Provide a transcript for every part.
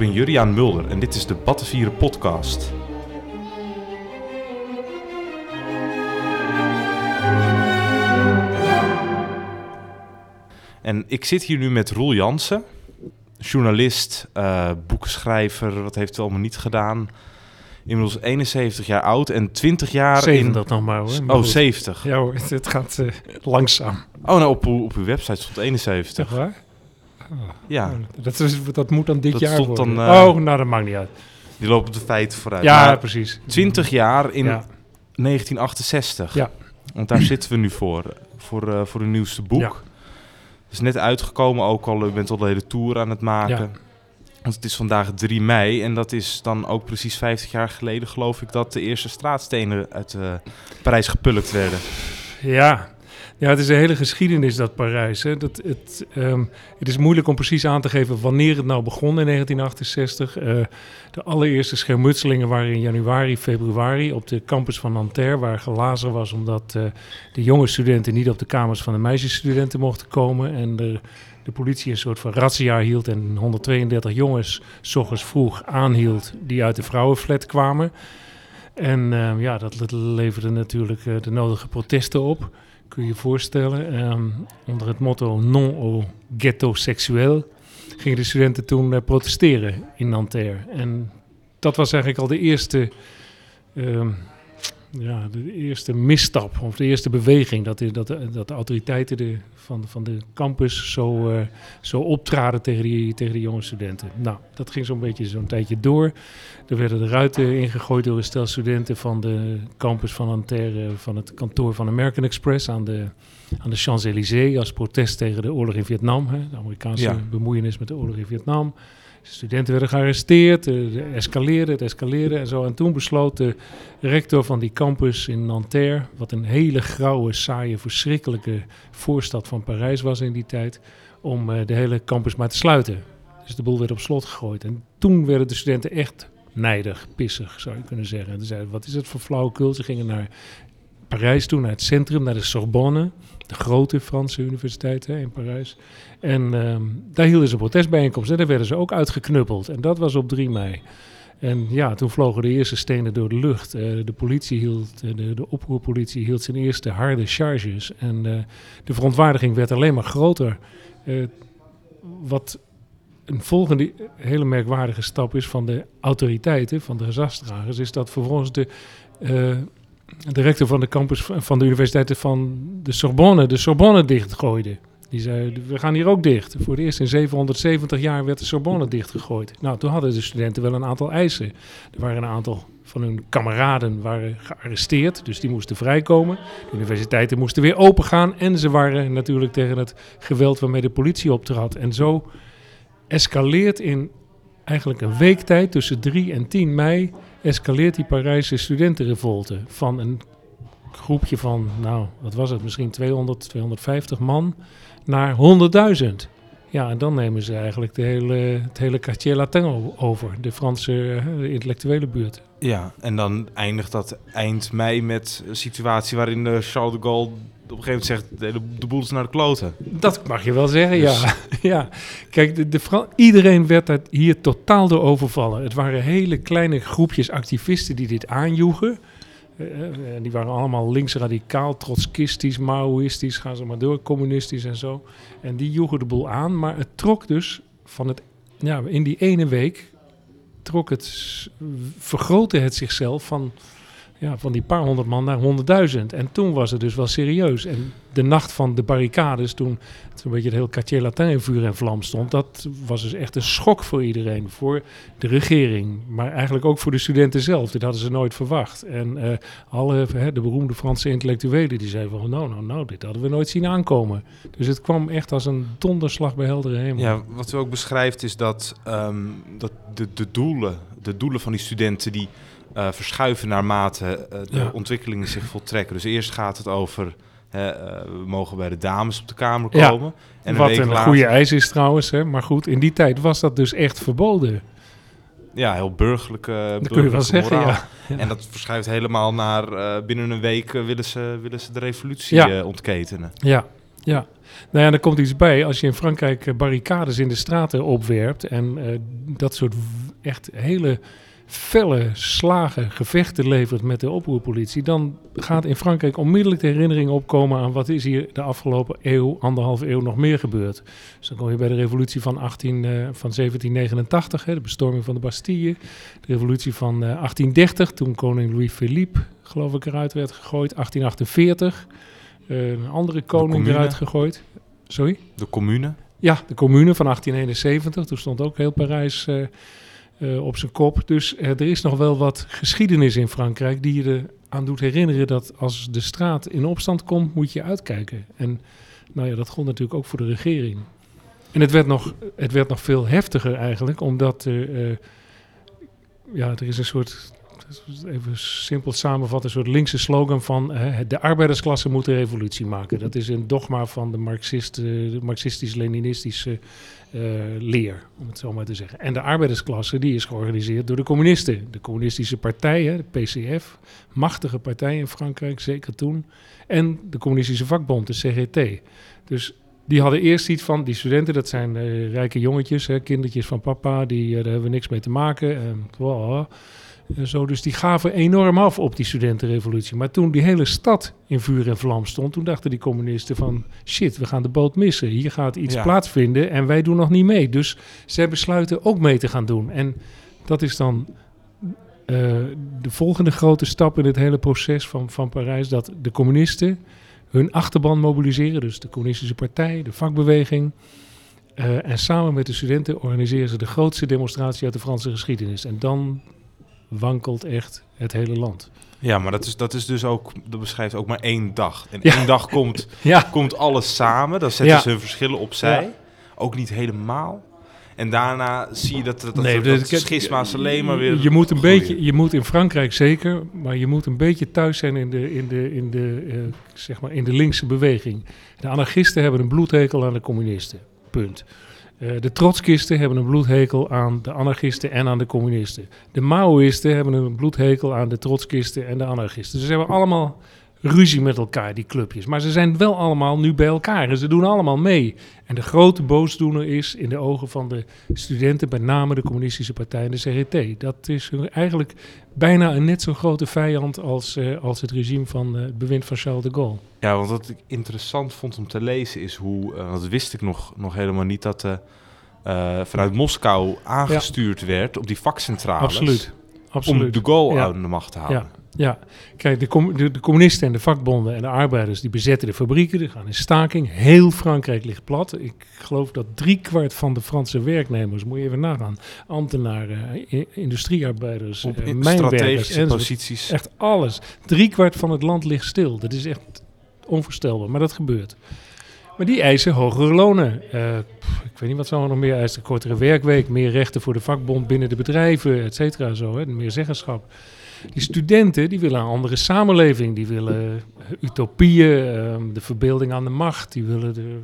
ben Juriaan Mulder en dit is de Battenvieren podcast. En ik zit hier nu met Roel Jansen, journalist, uh, boekenschrijver, wat heeft hij allemaal niet gedaan. Inmiddels 71 jaar oud en 20 jaar 70 in... nog maar hoor. oh, 70. Ja hoor, het gaat uh, langzaam. Oh, nou op, op uw website stond 71. Echt waar? Oh, ja. Dat, is, dat moet dan dit dat jaar stond worden. Dan, uh, oh, nou dat maakt niet uit. Die lopen de feiten vooruit. Ja, maar precies. 20 jaar in Ja. 1968. Ja. Want daar zitten we nu voor. Voor, uh, voor uw nieuwste boek. Ja. Het is net uitgekomen ook al. U bent al de hele tour aan het maken. Want het is vandaag 3 mei. En dat is dan ook precies 50 jaar geleden, geloof ik, dat de eerste straatstenen uit uh, Parijs gepulkt werden. Ja. Ja, het is een hele geschiedenis, dat Parijs. Hè. Dat, het, um, het is moeilijk om precies aan te geven wanneer het nou begon in 1968. Uh, de allereerste schermutselingen waren in januari, februari op de campus van Nanterre, waar gelazen was omdat uh, de jonge studenten niet op de kamers van de meisjesstudenten mochten komen. En de, de politie een soort van razzia hield en 132 jongens s ochtends vroeg aanhield die uit de vrouwenflat kwamen. En uh, ja, dat leverde natuurlijk uh, de nodige protesten op kun je je voorstellen. Um, onder het motto non au ghetto seksueel gingen de studenten toen uh, protesteren in Nanterre. En dat was eigenlijk al de eerste, um, ja, de eerste misstap of de eerste beweging. Dat de, dat dat de autoriteiten de, van, van de campus zo, uh, zo optraden tegen die, tegen die jonge studenten. Nou, dat ging zo'n beetje zo'n tijdje door. Er werden de ruiten ingegooid door een stel studenten van de campus van Nanterre, van het kantoor van American Express aan de, aan de Champs-Élysées als protest tegen de oorlog in Vietnam. Hè, de Amerikaanse Ja. bemoeienis met de oorlog in Vietnam. Studenten werden gearresteerd, eh, het escaleerde, het escaleerde en zo. En toen besloot de rector van die campus in Nanterre, wat een hele grauwe, saaie, verschrikkelijke voorstad van Parijs was in die tijd, om eh, de hele campus maar te sluiten. Dus de boel werd op slot gegooid. En toen werden de studenten echt nijdig, pissig, zou je kunnen zeggen. En ze zeiden, wat is het voor flauwekul? Ze gingen naar Parijs toe, naar het centrum, naar de Sorbonne, de grote Franse universiteit in Parijs. En um, daar hielden ze protestbijeenkomsten en daar werden ze ook uitgeknuppeld. En dat was op 3 mei. En ja, toen vlogen de eerste stenen door de lucht. Uh, de politie hield, uh, de, de oproerpolitie hield zijn eerste harde charges. En uh, de verontwaardiging werd alleen maar groter. Wat een volgende hele merkwaardige stap is van de autoriteiten, van de gezagsdragers, is dat vervolgens de, de rector van de campus van de universiteit van de Sorbonne, de Sorbonne dichtgooide. Die zei, we gaan hier ook dicht. Voor het eerst in 770 jaar werd de Sorbonne dichtgegooid. Nou, toen hadden de studenten wel een aantal eisen. Er waren een aantal van hun kameraden waren gearresteerd, dus die moesten vrijkomen. De universiteiten moesten weer opengaan en ze waren natuurlijk tegen het geweld waarmee de politie optrad. En zo escaleert in eigenlijk een week tijd, tussen 3 en 10 mei, escaleert die Parijse studentenrevolte van een groepje van, nou, wat was het, misschien 200, 250 man naar 100.000. Ja, en dan nemen ze eigenlijk de hele, het hele quartier latin over, de Franse uh, intellectuele buurt. Ja, en dan eindigt dat eind mei met een situatie waarin uh, Charles de Gaulle op een gegeven moment zegt, de, de boel is naar de kloten. Dat mag je wel zeggen, dus. ja. ja. Kijk, de, de iedereen werd dat hier totaal door overvallen. Het waren hele kleine groepjes activisten die dit aanjoegen. Uh, die waren allemaal linksradicaal, trotskistisch, maoïstisch, gaan ze maar door, communistisch en zo. En die joegen de boel aan, maar het trok dus van het, ja, in die ene week, trok het, vergrootte het zichzelf van ja, van die paar honderd man naar honderdduizend. En toen was het dus wel serieus. En de nacht van de barricades, toen het een beetje het hele quartier Latin in vuur en vlam stond, dat was dus echt een schok voor iedereen. Voor de regering, maar eigenlijk ook voor de studenten zelf. Dit hadden ze nooit verwacht. En uh, alle, hè, de beroemde Franse intellectuelen, die zeiden van, nou, nou, nou, dit hadden we nooit zien aankomen. Dus het kwam echt als een donderslag bij heldere hemel. Ja, wat u ook beschrijft is dat, um, dat de, de, doelen, de doelen van die studenten, die uh, verschuiven naarmate uh, de Ja. ontwikkelingen zich voltrekken. Dus eerst gaat het over, hè, uh, we mogen bij de dames op de kamer komen. En Wat een later- goede eis is trouwens, hè? maar goed, in die tijd was dat dus echt verboden. Ja, heel burgerlijke, Dat kun je wel zeggen, ja. Ja. En dat verschuift helemaal naar, eh, binnen een week eh, willen, ze, willen ze de revolutie eh, ontketenen. Ja, Ja, nou ja, er komt iets bij. Als je in Frankrijk eh, barricades in de straten opwerpt en dat soort echt hele felle slagen, gevechten levert met de oproerpolitie, dan gaat in Frankrijk onmiddellijk de herinnering opkomen aan wat is hier de afgelopen eeuw, anderhalve eeuw nog meer gebeurd. Dus dan kom je bij de revolutie van, 18, uh, van 1789, hè, de bestorming van de Bastille, de revolutie van uh, 1830, toen koning Louis-Philippe, geloof ik, eruit werd gegooid, 1848, uh, een andere koning eruit gegooid. Sorry? De commune? Ja, de commune van 1871, toen stond ook heel Parijs... Uh, op zijn kop. Dus uh, er is nog wel wat geschiedenis in Frankrijk die je eraan doet herinneren dat als de straat in opstand komt, moet je uitkijken. En nou ja, dat gold natuurlijk ook voor de regering. En het werd nog, het werd nog veel heftiger eigenlijk, omdat uh, ja, er is een soort, even simpel samenvatten, een soort linkse slogan van de arbeidersklasse moet een revolutie maken. Dat is een dogma van de, Marxist, de marxistisch-leninistische uh, leer, om het zo maar te zeggen. En de arbeidersklasse die is georganiseerd door de communisten. De communistische partij, hè, de PCF, machtige partij in Frankrijk, zeker toen. En de communistische vakbond, de CGT. Dus die hadden eerst iets van, die studenten, dat zijn uh, rijke jongetjes, hè, kindertjes van papa, die, hebben we niks mee te maken. En, wow, en zo, dus die gaven enorm af op die studentenrevolutie. Maar toen die hele stad in vuur en vlam stond, toen dachten die communisten van shit, we gaan de boot missen. Hier gaat iets ja. plaatsvinden en wij doen nog niet mee. Dus zij besluiten ook mee te gaan doen. En dat is dan uh, de volgende grote stap in het hele proces van, van Parijs, dat de communisten hun achterban mobiliseren. Dus de communistische partij, de vakbeweging. Uh, en samen met de studenten organiseren ze de grootste demonstratie uit de Franse geschiedenis. En dan wankelt echt het hele land. Ja, maar dat is, dat is dus ook, dat beschrijft ook maar één dag. En ja. één dag komt, ja. komt alles samen, dan zetten ja. ze hun verschillen opzij. Ook niet helemaal. En daarna zie je dat, dat, nee, dat, dat schisma's alleen maar weer... Je moet, een beetje, je moet in Frankrijk zeker, maar je moet een beetje thuis zijn in de, in de, in de, uh, zeg maar in de linkse beweging. De anarchisten hebben een bloedhekel aan de communisten. Punt. Uh, de trotskisten hebben een bloedhekel aan de anarchisten en aan de communisten. De Maoïsten hebben een bloedhekel aan de trotskisten en de anarchisten. Dus ze hebben allemaal ruzie met elkaar, die clubjes. Maar ze zijn wel allemaal nu bij elkaar en ze doen allemaal mee. En de grote boosdoener is in de ogen van de studenten, met name de Communistische Partij en de CGT. Dat is eigenlijk bijna een net zo grote vijand als, uh, als het regime van uh, het bewind van Charles de Gaulle. Ja, want wat ik interessant vond om te lezen is hoe, uh, dat wist ik nog, nog helemaal niet, dat vanuit Moskou aangestuurd ja. werd op die vakcentrales. Absoluut. Absoluut. Om de Gaulle ja. aan de macht te houden. Ja. Ja, kijk, de, com de, de, communisten en de vakbonden en de arbeiders die bezetten de fabrieken, die gaan in staking. Heel Frankrijk ligt plat. Ik geloof dat driekwart van de Franse werknemers, moet je even nagaan, ambtenaren, industriearbeiders, Op uh, mijnwerkers en posities. Echt alles. Driekwart van het land ligt stil. Dat is echt onvoorstelbaar, maar dat gebeurt. Maar die eisen hogere lonen. Uh, pff, ik weet niet wat ze allemaal nog meer eisen. Kortere werkweek, meer rechten voor de vakbond binnen de bedrijven, et cetera. Zo, hè, meer zeggenschap. Die studenten die willen een andere samenleving. Die willen utopieën, um, de verbeelding aan de macht. Die willen de,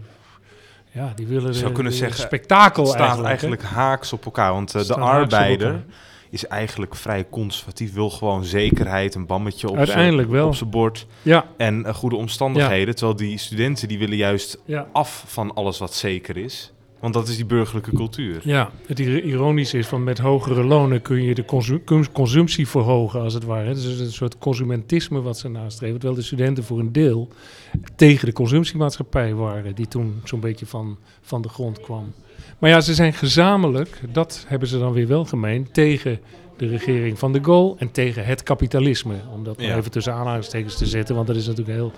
ja, die willen Zou kunnen de zeggen, spektakel Het staat eigenlijk. eigenlijk, haaks op elkaar. Want uh, de arbeider is eigenlijk vrij conservatief. Wil gewoon zekerheid, een bammetje op Uiteindelijk zijn wel. op zijn bord. Ja, En uh, goede omstandigheden. Terwijl die studenten die willen juist ja. af van alles wat zeker is. Want dat is die burgerlijke cultuur. Ja, het ir- ironische is van met hogere lonen kun je de consu- cons- consumptie verhogen als het ware. Het is een soort consumentisme wat ze nastreven. Terwijl de studenten voor een deel tegen de consumptiemaatschappij waren, die toen zo'n beetje van, van de grond kwam. Maar ja, ze zijn gezamenlijk, dat hebben ze dan weer wel gemeen, tegen de regering van de Gaulle en tegen het kapitalisme. Om dat maar Ja. even tussen aanhalingstekens te zetten, want dat is natuurlijk heel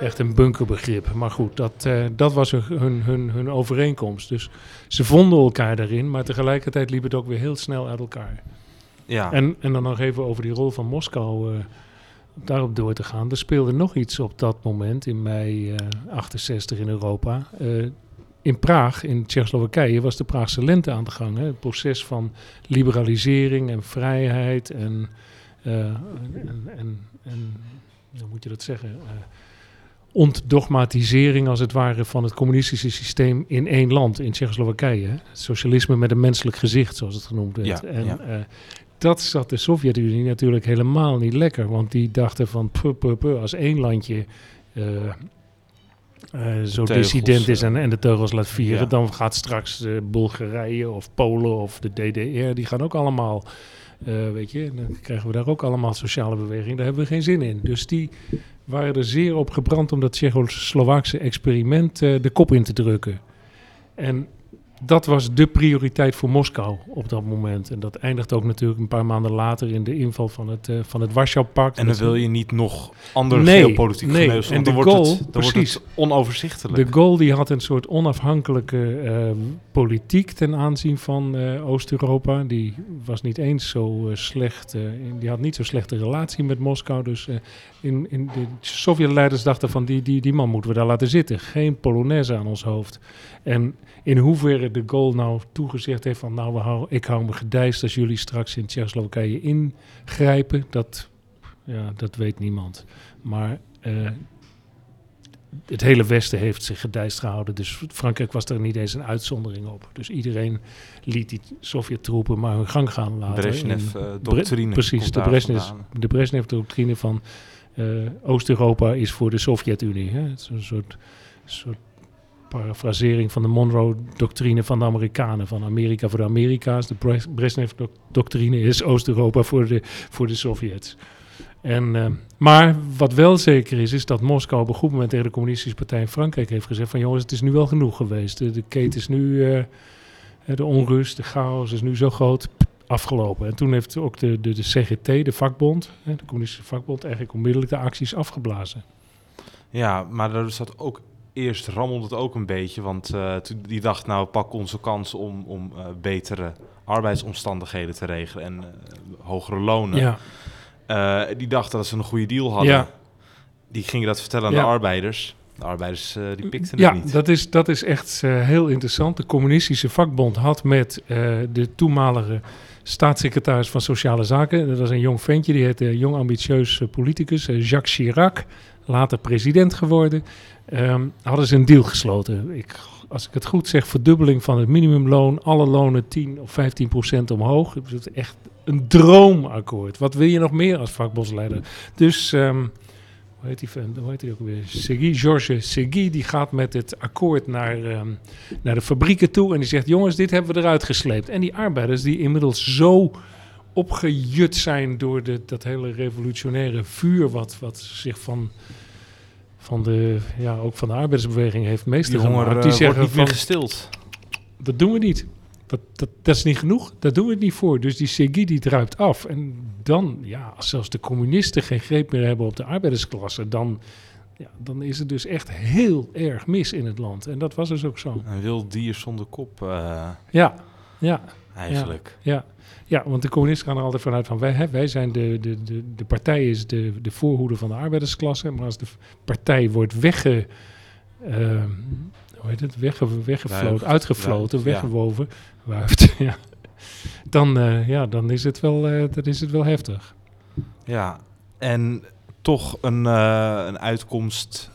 echt een bunkerbegrip. Maar goed, dat, eh, dat was hun, hun, hun, overeenkomst. Dus ze vonden elkaar daarin, maar tegelijkertijd liep het ook weer heel snel uit elkaar. Ja, En, en dan nog even over die rol van Moskou, om daarop door te gaan. Er speelde nog iets op dat moment, in mei eh 68 in Europa. In Praag, in Tsjechoslowakije, was de Praagse lente aan de gang. Hè? Het proces van liberalisering en vrijheid en, en, en, en hoe moet je dat zeggen? Eh, ontdogmatisering als het ware van het communistische systeem in één land, in Tsjechoslowakije. hè. Socialisme met een menselijk gezicht, zoals het genoemd werd. Ja, en ja. eh, dat zat de Sovjet-Unie natuurlijk helemaal niet lekker, want die dachten van puh, puh, puh, als één landje eh, zo dissident is en, en, de teugels laat vieren, dan gaat straks Bulgarije of Polen of de DDR, die gaan ook allemaal, weet je, dan krijgen we daar ook allemaal sociale beweging. Daar hebben we geen zin in. Dus die waren er zeer op gebrand om dat Tsjechoslowaakse experiment de kop in te drukken. En dat was de prioriteit voor Moskou op dat moment. En dat eindigt ook natuurlijk een paar maanden later in de inval van het, uh, van het Warschau-pact. En dan wil je niet nog andere nee, geopolitieke nee. en de dan goal, wordt het, dan precies, wordt het onoverzichtelijk. De goal die had een soort onafhankelijke uh, politiek ten aanzien van uh, Oost-Europa. Die was niet eens zo uh, slecht, die had niet zo slechte relatie met Moskou. Dus in, in de Sovjet-leiders dachten van die, die, die man moeten we daar laten zitten. Geen Polonaise aan ons hoofd. En in hoeverre de goal nou toegezegd heeft van... nou, we hou, ik hou me gedijst als jullie straks in Tsjechoslowakije ingrijpen... dat, ja, dat weet niemand. Maar uh, het hele Westen heeft zich gedijst gehouden. Dus Frankrijk was er niet eens een uitzondering op. Dus iedereen liet die Sovjet-troepen maar hun gang gaan laten. Brezhnev-doctrine. Uh, precies, de Brezhnev-doctrine Brezhnev van... Uh, Oost-Europa is voor de Sovjet-Unie. Het is een soort, soort parafrasering van de Monroe-doctrine van de Amerikanen. Van Amerika voor de Amerika's. De Brezhnev-doctrine is Oost-Europa voor de, voor de Sovjets. En, uh, maar wat wel zeker is, is dat Moskou op een goed moment tegen de Communistische Partij in Frankrijk heeft gezegd: van jongens, het is nu wel genoeg geweest. De, de keten is nu, uh, de onrust, de chaos is nu zo groot, afgelopen. En toen heeft ook de, de, de CGT, de vakbond, de Communistische vakbond, eigenlijk onmiddellijk de acties afgeblazen. Ja, maar er zat ook eerst rammelde het ook een beetje, want uh, die dacht nou pak onze kans om, om uh, betere arbeidsomstandigheden te regelen en uh, hogere lonen. Ja. die dachten dat ze een goede deal hadden. Ja. Die gingen dat vertellen aan ja. de arbeiders. De arbeiders die pikten ja, het niet. dat is, dat is echt heel interessant. De communistische vakbond had met de toenmalige staatssecretaris van Sociale Zaken, dat was een jong ventje, die heette jong ambitieus politicus, Jacques Chirac, later president geworden um, hadden ze een deal gesloten. Ik, als ik het goed zeg, verdubbeling van het minimumloon, alle lonen 10 of 15 procent omhoog. Het is echt een droomakkoord. Wat wil je nog meer als vakbondsleider? Dus, um, hoe heet die, hoe heet die ook weer? Segui, Georges Segui, die gaat met het akkoord naar, um, naar de fabrieken toe en die zegt, jongens, dit hebben we eruit gesleept. En die arbeiders die inmiddels zo opgejut zijn door de, dat hele revolutionaire vuur wat, wat zich van van de, ja, ook van de arbeidersbeweging heeft meester die honger, Die uh, zeggen niet van, gestild. Dat doen we niet. Dat, dat, dat, is niet genoeg. Daar doen we het niet voor. Dus die Segui die druipt af. En dan, ja, als zelfs de communisten geen greep meer hebben op de arbeidersklasse, dan, ja, dan is het dus echt heel erg mis in het land. En dat was dus ook zo. Een wild dier zonder kop. Uh, ja, ja. Eigenlijk. Ja, ja. Ja, want de communisten gaan er altijd vanuit van wij, hè, wij zijn de, de, de, de partij is de, de voorhoede van de arbeidersklasse. Maar als de partij wordt wegge, uh, hoe heet het, wegge, weggefloten, uitgefloten, weggewoven, wuift, ja. Dan, uh, ja, dan, is het wel, uh, dan is het wel heftig. Ja, en toch een, uh, een uitkomst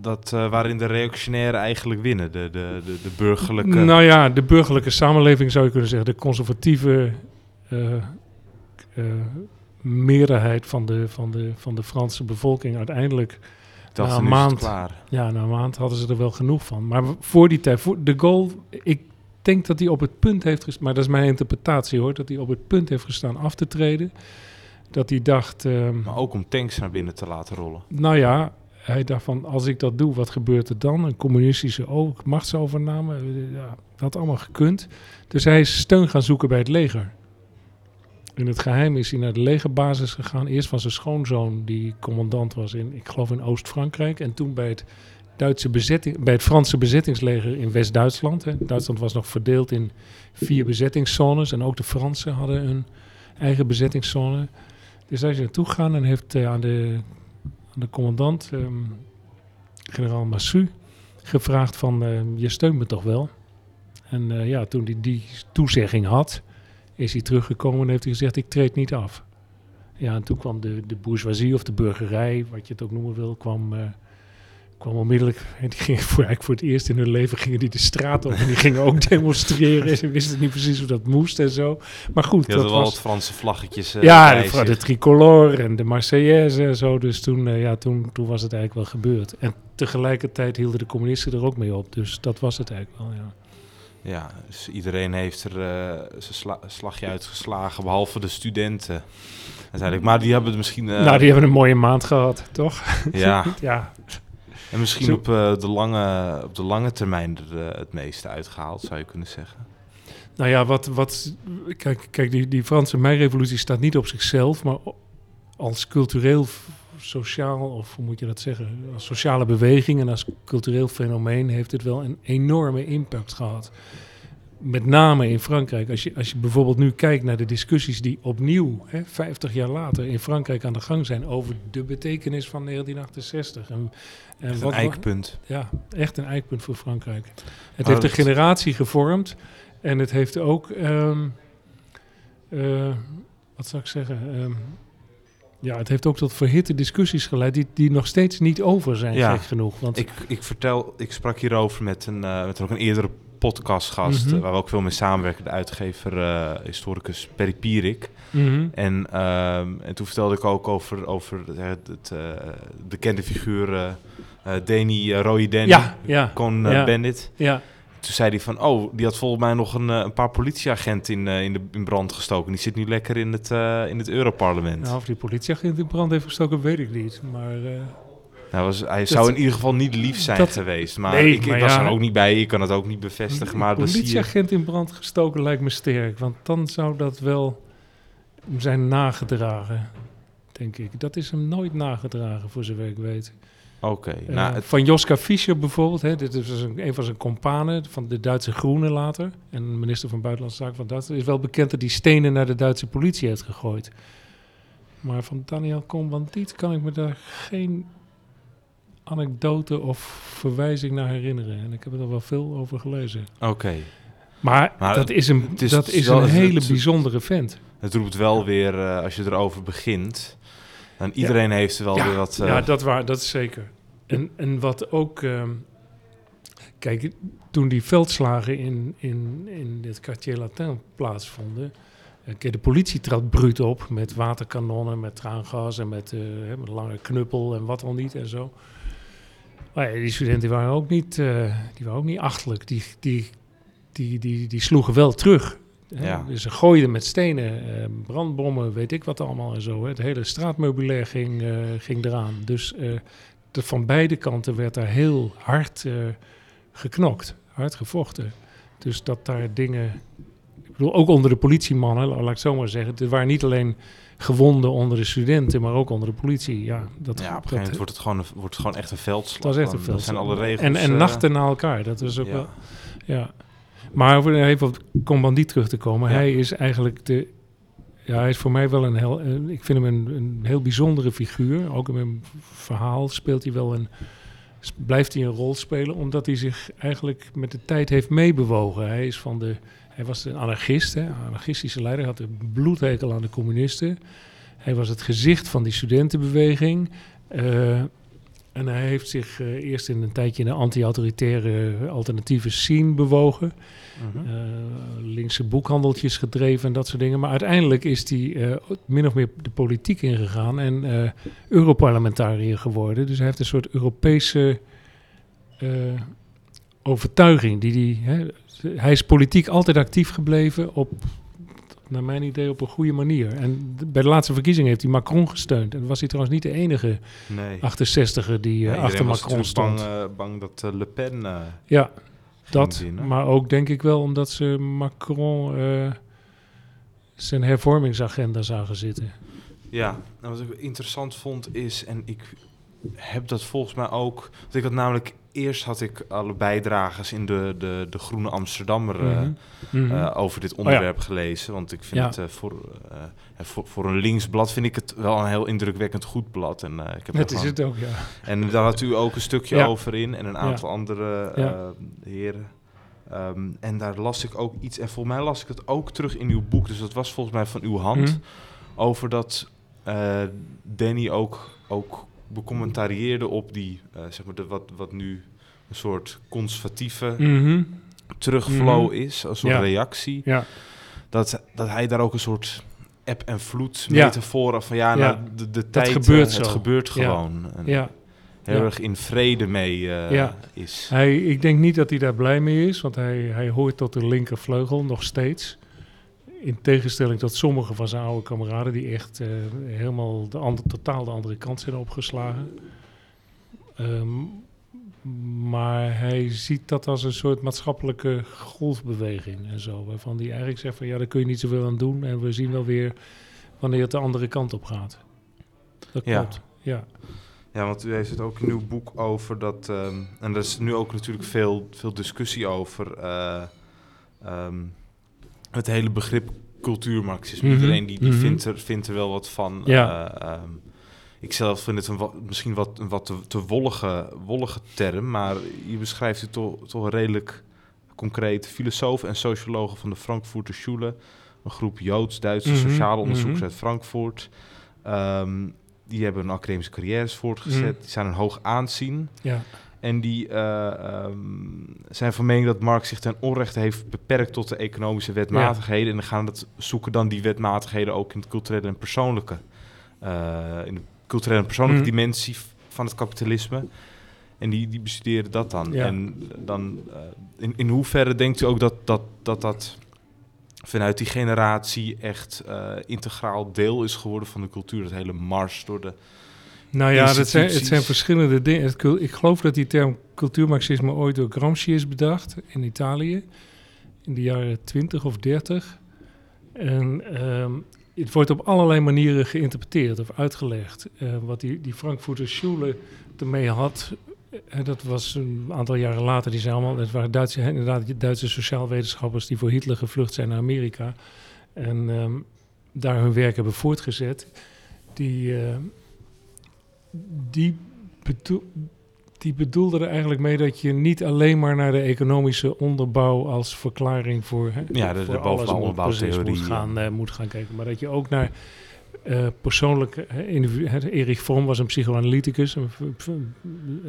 dat, uh, waarin de reactionairen eigenlijk winnen, de, de, de, de, burgerlijke... Nou ja, de burgerlijke samenleving zou je kunnen zeggen. De conservatieve uh, uh, meerderheid van de, van, de, van de Franse bevolking uiteindelijk... na een maand, klaar. Ja, na een maand hadden ze er wel genoeg van. Maar voor die tijd, voor de goal, ik denk dat hij op het punt heeft gestaan, maar dat is mijn interpretatie hoor, dat hij op het punt heeft gestaan af te treden. Dat hij dacht... Um, maar ook om tanks naar binnen te laten rollen. Nou ja, hij dacht van, als ik dat doe, wat gebeurt er dan? Een communistische machtsovername, ja, dat had allemaal gekund. Dus hij is steun gaan zoeken bij het leger. In het geheim is hij naar de legerbasis gegaan. Eerst van zijn schoonzoon, die commandant was in, ik geloof in Oost-Frankrijk. En toen bij het, Duitse bezetting, bij het Franse bezettingsleger in West-Duitsland. Duitsland was nog verdeeld in vier bezettingszones. En ook de Fransen hadden een eigen bezettingszone. Dus hij is naartoe gegaan en heeft uh, aan de de commandant, um, generaal Massu, gevraagd van uh, je steunt me toch wel? En uh, ja, toen hij die toezegging had, is hij teruggekomen en heeft hij gezegd ik treed niet af. Ja, en toen kwam de, de bourgeoisie of de burgerij, wat je het ook noemen wil, kwam, uh, kwam onmiddellijk, en die gingen voor, eigenlijk voor het eerst in hun leven gingen die de straat op en die gingen ook demonstreren. Ze wisten niet precies hoe dat moest en zo. Maar goed, dat was... wel wat Franse vlaggetjes uh, Ja, de, de, tricolore en de Marseillaise en zo. Dus toen, uh, ja, toen, toen was het eigenlijk wel gebeurd. En tegelijkertijd hielden de communisten er ook mee op. Dus dat was het eigenlijk wel, ja. Ja, dus iedereen heeft er uh, zijn sla slagje uitgeslagen, behalve de studenten. Uiteindelijk. Maar die hebben het misschien... nou, die hebben een mooie maand gehad, toch? Ja. ja. En misschien op, uh, de lange, op de lange termijn er uh, het meeste uitgehaald, zou je kunnen zeggen. Nou ja, wat, wat, kijk, kijk die, die Franse meirevolutie staat niet op zichzelf, maar als cultureel, sociaal, of hoe moet je dat zeggen, als sociale beweging en als cultureel fenomeen heeft het wel een enorme impact gehad met name in Frankrijk, als je, als je bijvoorbeeld nu kijkt naar de discussies die opnieuw, hè, 50 jaar later, in Frankrijk aan de gang zijn over de betekenis van 1968. En, en echt wat, een eikpunt. Ja, echt een eikpunt voor Frankrijk. Het heeft een generatie gevormd en het heeft ook, um, uh, wat zou ik zeggen, um, ja, het heeft ook tot verhitte discussies geleid die, die nog steeds niet over zijn, ja, gek genoeg. Want ik, ik vertel, ik sprak hierover met een, uh, met ook een eerdere podcastgast, mm -hmm. waar we ook veel mee samenwerken, de uitgever, uh, historicus Perry Pierik. Mm -hmm. en, um, en toen vertelde ik ook over, over het, het uh, bekende figuur uh, Danny, Roy Danny, ja, ja, Con ja, Bandit. Ja. Toen zei hij van, oh, die had volgens mij nog een, een paar politieagenten in, in, de, in brand gestoken. Die zit nu lekker in het, in het Europarlement. Nou, of die politieagent in brand heeft gestoken, weet ik niet. Maar... Nou, was, hij dat zou in ieder geval niet lief zijn dat, geweest. Maar nee, ik, ik maar was ja, er ook niet bij. Ik kan het ook niet bevestigen. Maar een politieagent in brand gestoken lijkt me sterk. Want dan zou dat wel zijn nagedragen, denk ik. Dat is hem nooit nagedragen, voor zover ik weet. Oké. Okay, uh, nou, van Joska Fischer bijvoorbeeld. Hè, dit is een, een van zijn kompanen van de Duitse Groenen later. En minister van Buitenlandse Zaken van Duitsland. is wel bekend dat hij stenen naar de Duitse politie heeft gegooid. Maar van Daniel Cohn-Bendit kan ik me daar geen anekdote of verwijzing naar herinneren. En ik heb er wel veel over gelezen. Oké. Okay. Maar, maar, dat is een, is dat is een hele het, bijzondere vent. Het roept wel weer, uh, als je erover begint... En iedereen ja. heeft wel ja, weer wat... Uh, ja, dat, waar, dat is zeker. En, en wat ook... Um, kijk, toen die veldslagen in, in, in dit Quartier Latin plaatsvonden... Uh, de politie trad bruut op met waterkanonnen, met traangas en met, uh, met lange knuppel en wat al niet en zo. Maar die studenten waren ook niet, uh, die waren ook niet achterlijk. Die, die, die, die, die sloegen wel terug. Ja. Dus ze gooiden met stenen, uh, brandbommen, weet ik wat allemaal en zo. Hè. Het hele straatmeubilair ging, uh, ging eraan. Dus de, van beide kanten werd daar heel hard geknokt, hard gevochten. Dus dat daar dingen... Ik bedoel, ook onder de politiemannen, laat ik zo maar zeggen. Het waren niet alleen gewonden onder de studenten, maar ook onder de politie. Ja, dat, ja op een gegeven moment wordt het gewoon, wordt het gewoon echt een veldslag. Dat is echt een veldslag. Dat zijn alle regels. En, en nachten na elkaar, dat is ook ja. wel... Ja. Maar om even op Combandiet terug te komen. Ja. Hij is eigenlijk de... Ja, hij is voor mij wel een heel... Ik vind hem een, een heel bijzondere figuur. Ook in mijn verhaal speelt hij wel een... Blijft hij een rol spelen, omdat hij zich eigenlijk met de tijd heeft meebewogen. Hij is van de hij was een anarchist, hè, anarchistische leider, had een bloedhekel aan de communisten. Hij was het gezicht van die studentenbeweging. Uh, en hij heeft zich uh, eerst in een tijdje in de anti-autoritaire alternatieve scene bewogen. Uh -huh. uh, linkse boekhandeltjes gedreven en dat soort dingen. Maar uiteindelijk is hij min of meer de politiek ingegaan en Europarlementariër geworden. Dus hij heeft een soort Europese overtuiging die, die hè, hij is politiek altijd actief gebleven op, naar mijn idee, op een goede manier. En bij de laatste verkiezingen heeft hij Macron gesteund. En was hij trouwens niet de enige nee. 68er die uh, achter Macron stond. Bang, uh, bang dat uh, Le Pen. ja, dat. Maar ook denk ik wel omdat ze Macron zijn hervormingsagenda zagen zitten. Ja, wat ik interessant vond is, en ik heb dat volgens mij ook. Want ik had namelijk eerst had ik alle bijdragers in de, de, de Groene Amsterdammer mm -hmm. uh, uh, over dit onderwerp oh ja. gelezen. Want ik vind ja. het uh, voor, voor, voor een linksblad vind ik het wel een heel indrukwekkend goed blad. En, ik heb het is het ook, ja. En daar had u ook een stukje ja. over in en een aantal andere heren. Um, en daar las ik ook iets. En volgens mij las ik het ook terug in uw boek. Dus dat was volgens mij van uw hand. Mm -hmm. Over dat Danny ook, ook becommentarieerde op die, zeg maar, de, wat, wat nu een soort conservatieve mm terugflow mhm. is, als soort reactie. Ja. Dat, dat hij daar ook een soort eb en vloed metaforen van ja, nou, de, de tijd, gebeurt het gebeurt gewoon. ja heel erg in vrede mee uh, is. Hij, ik denk niet dat hij daar blij mee is, want hij, hij hoort tot de linkervleugel nog steeds. In tegenstelling tot sommige van zijn oude kameraden die echt uh, helemaal de andere, totaal de andere kant zijn opgeslagen. Um, maar hij ziet dat als een soort maatschappelijke golfbeweging en zo. Waarvan hij eigenlijk zegt van ja, daar kun je niet zoveel aan doen. En we zien wel weer wanneer het de andere kant op gaat. Dat klopt, ja. Ja, want u heeft het ook in uw boek over dat... Um, en er is nu ook natuurlijk veel, veel discussie over... Uh, um, het hele begrip cultuurmarxisme. Mm Iedereen die, die mhm. vindt, er, vindt er wel wat van. Ja. Uh, um, ik zelf vind het een wat, misschien wat, een wat te, te wollige, wollige term... maar je beschrijft het toch, toch redelijk concreet. Filosofen en sociologen van de Frankfurter Schule... een groep Joods-Duitse mm sociale onderzoekers mhm. uit Frankfurt... Um, die hebben een academische carrières voortgezet. Die zijn een hoog aanzien. Ja. En die uh, um, zijn van mening dat Marx zich ten onrechte heeft beperkt tot de economische wetmatigheden. En dan gaan dat zoeken dan die wetmatigheden ook in het culturele en persoonlijke. Uh, in de culturele en persoonlijke mm. dimensie van het kapitalisme. En die, die bestuderen dat dan. Ja. En dan uh, in, in hoeverre denkt u ook dat dat, dat, dat vanuit die generatie echt integraal deel is geworden van de cultuur. Dat hele mars door de. Nou ja, dat zijn, het zijn verschillende dingen. Ik geloof dat die term cultuurmarxisme ooit door Gramsci is bedacht in Italië. In de jaren 20 of 30. En um, het wordt op allerlei manieren geïnterpreteerd of uitgelegd. Uh, wat die, die Frankfurter Schule ermee had, en dat was een aantal jaren later, die zijn allemaal, het waren Duitse, inderdaad Duitse sociaalwetenschappers die voor Hitler gevlucht zijn naar Amerika. En ehm, daar hun werk hebben voortgezet. Die, uh, die, bedoel, die bedoelde er eigenlijk mee dat je niet alleen maar naar de economische onderbouw als verklaring voor, hè, ja, de, de bovenbouwtheorie moet gaan, uh, moet gaan kijken. Maar dat je ook naar uh, persoonlijk, Erich Fromm was een psychoanalyticus,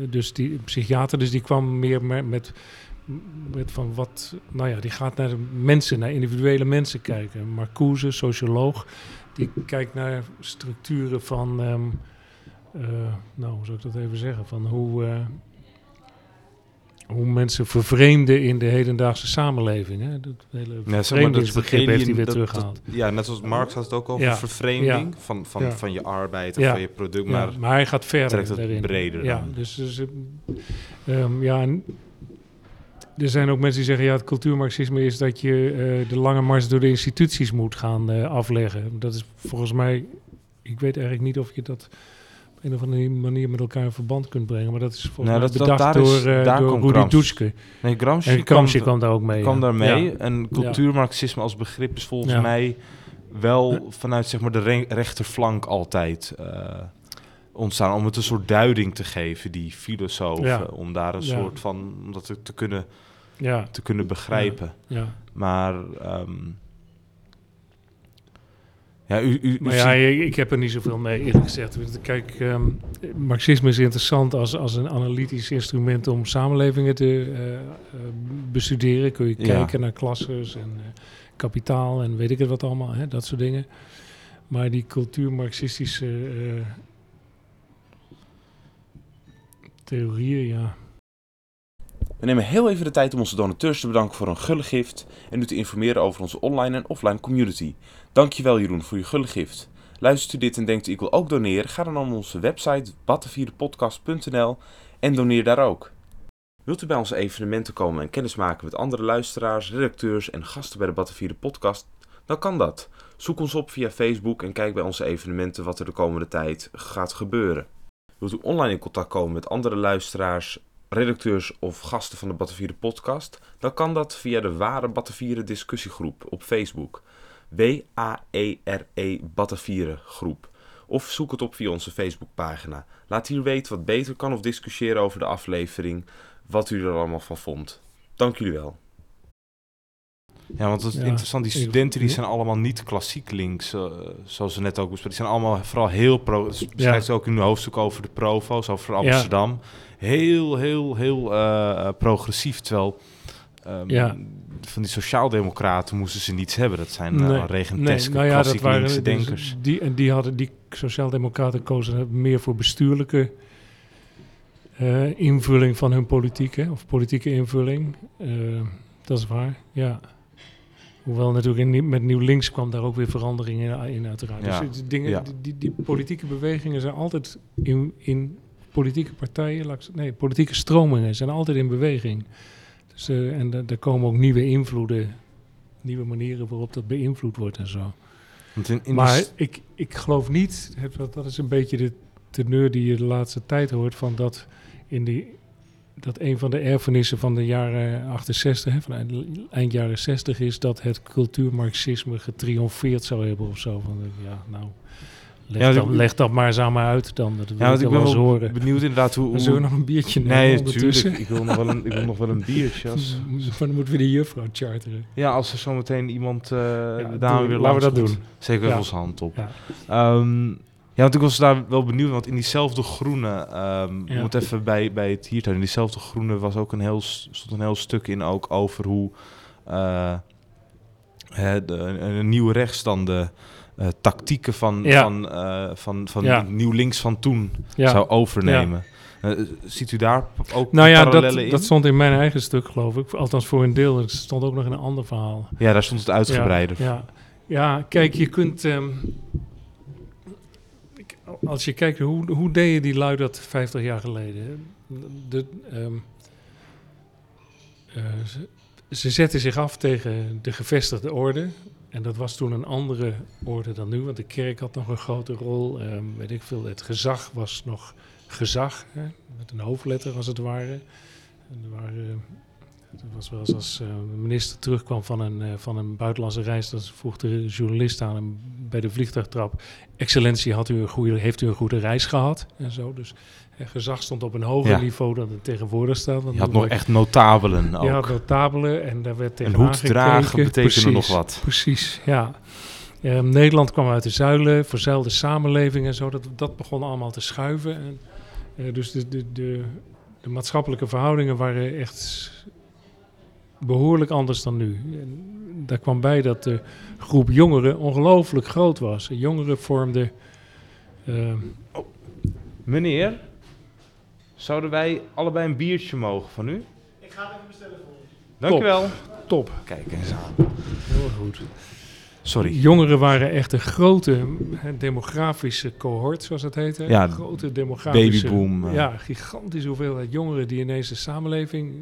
dus die psychiater, dus die kwam meer met, met van wat, nou ja, die gaat naar mensen, naar individuele mensen kijken. Marcuse, socioloog, die kijkt naar structuren van, um, uh, nou, hoe zou ik dat even zeggen, van hoe, uh, hoe mensen vervreemden in de hedendaagse samenleving. Hè? Dat hele ja, vervreemdingsbegrip heeft hij weer teruggehaald. ja, net zoals Marx had het ook over vervreemding van, van, van je arbeid of van je product. Maar, maar hij gaat verder trekt het breder Ja, dus, dus um, ja, er zijn ook mensen die zeggen, ja, het cultuurmarxisme is dat je uh, de lange mars door de instituties moet gaan uh, afleggen. Dat is volgens mij, ik weet eigenlijk niet of je dat een of andere manier met elkaar in verband kunt brengen. Maar dat is volgens nou, mij bedacht door, is, uh, door Rudy. Nee, Gramsci, en Gramsci kwam, daar ook mee. Kwam daar mee. En cultuurmarxisme als begrip is volgens mij wel vanuit zeg maar, de rechterflank altijd uh, ontstaan. Om het een soort duiding te geven, die filosofen. Om daar een soort van, om dat te, te kunnen, te kunnen begrijpen. Maar... Um, ja, u, u, maar ja, ik heb er niet zoveel mee eerlijk gezegd. Kijk, um, marxisme is interessant als, als een analytisch instrument om samenlevingen te uh, bestuderen. Kun je kijken naar klasses en uh, kapitaal en weet ik het wat allemaal, hè, dat soort dingen. Maar die cultuur-marxistische theorieën, ja, we nemen heel even de tijd om onze donateurs te bedanken voor hun gulle gift en u te informeren over onze online en offline community. Dankjewel Jeroen voor je gulle gift. Luistert u dit en denkt u ik wil ook doneren? Ga dan naar onze website battenvierpodcast.nl en doneer daar ook. Wilt u bij onze evenementen komen en kennismaken met andere luisteraars, redacteurs en gasten bij de Battenvierde podcast? Dan kan dat. Zoek ons op via Facebook en kijk bij onze evenementen wat er de komende tijd gaat gebeuren. Wilt u online in contact komen met andere luisteraars, redacteurs of gasten van de Battenvieren podcast, dan kan dat via de Ware Battenvieren discussiegroep op Facebook. W-A-E-R-E -E Battenvieren groep. Of zoek het op via onze Facebookpagina. Laat hier weten wat beter kan of discussiëren over de aflevering, wat u er allemaal van vond. Dank jullie wel. Ja, want het is interessant, die studenten die zijn allemaal niet klassiek links, uh, zoals ze net ook bespreken. Die zijn allemaal vooral heel pro. Beschrijft ja. ook in een hoofdstuk over de provo's, over Amsterdam. Heel, heel, heel uh, progressief. Terwijl um, ja. Van die sociaaldemocraten moesten ze niets hebben. Dat zijn nee, uh, regenteske nee, nou ja, dat waren, dus denkers. die, en die hadden die sociaaldemocraten kozen meer voor bestuurlijke uh, invulling van hun politiek, hè, of politieke invulling. Uh, dat is waar, ja. Hoewel natuurlijk in, met Nieuw Links kwam daar ook weer verandering in, in uiteraard. Ja. Dus die, dingen, ja. die, die, politieke bewegingen zijn altijd in, in politieke partijen, nee, politieke stromingen zijn altijd in beweging. Dus, uh, en er komen ook nieuwe invloeden, nieuwe manieren waarop dat beïnvloed wordt en zo. In, in maar ik, ik geloof niet, dat is een beetje de teneur die je de laatste tijd hoort, van dat in die dat een van de erfenissen van de jaren 68, hè, van eind jaren 60, is dat het cultuurmarxisme getriomfeerd zou hebben of zo. Van, ja, nou, leg, ja, dan, leg dat maar eens aan me uit dan. Dat ja, ik ben wel horen. benieuwd inderdaad hoe... hoe... Zullen we nog een biertje nemen Nee, natuurlijk. Ik wil nog wel een, ik wil nog wel een biertje. Als... dan moeten we de juffrouw charteren. Ja, als er zometeen iemand uh, ja, daar weer Laten we dat doen. Zeker ja. onze hand op. Ja. Um, ja, want ik was daar wel benieuwd, want in diezelfde groene, um, ja. moet even bij, bij het hiertuin, in diezelfde groene was ook een heel, stond een heel stuk in ook over hoe uh, de, een nieuwe rechtsstanden uh, tactieken van, ja. van, uh, van, van ja. nieuw links van toen zou overnemen. Uh, ziet u daar ook nou ja, dat, in? dat stond in mijn eigen stuk, geloof ik. Althans voor een deel. Het stond ook nog in een ander verhaal. Ja, daar stond het uitgebreider. Ja, ja. kijk, je kunt... Um, als je kijkt, hoe, hoe deden die lui dat 50 jaar geleden? De, um, uh, ze, ze zetten zich af tegen de gevestigde orde. En dat was toen een andere orde dan nu, want de kerk had nog een grote rol. Um, weet ik veel, het gezag was nog gezag, hè, met een hoofdletter als het ware. En er waren het was wel eens als uh, minister terugkwam van een, uh, van een buitenlandse reis, dan vroeg de journalist aan bij de vliegtuigtrap: Excellentie, had u een goede, heeft u een goede reis gehad? En zo. Dus gezag stond op een hoger ja. niveau dan het tegenwoordig staat. Je had nog echt notabelen ook. Ja, notabelen en daar werd tegen Een hoed dragen betekende nog wat. Precies, ja. Um, Nederland kwam uit de zuilen, verzuilde samenleving en zo. Dat, dat begon allemaal te schuiven. En, dus de, de, de, de maatschappelijke verhoudingen waren echt behoorlijk anders dan nu. En daar kwam bij dat de groep jongeren ongelooflijk groot was. jongeren vormden. Uh, oh. Meneer, zouden wij allebei een biertje mogen van u? Ik ga het even bestellen voor u. Dankjewel. Top. Kijk eens aan. Heel goed. Sorry. Jongeren waren echt een grote demografische cohort, zoals het heette. Ja, grote demografische... Babyboom. Eh. Ja, gigantische hoeveelheid jongeren die ineens de samenleving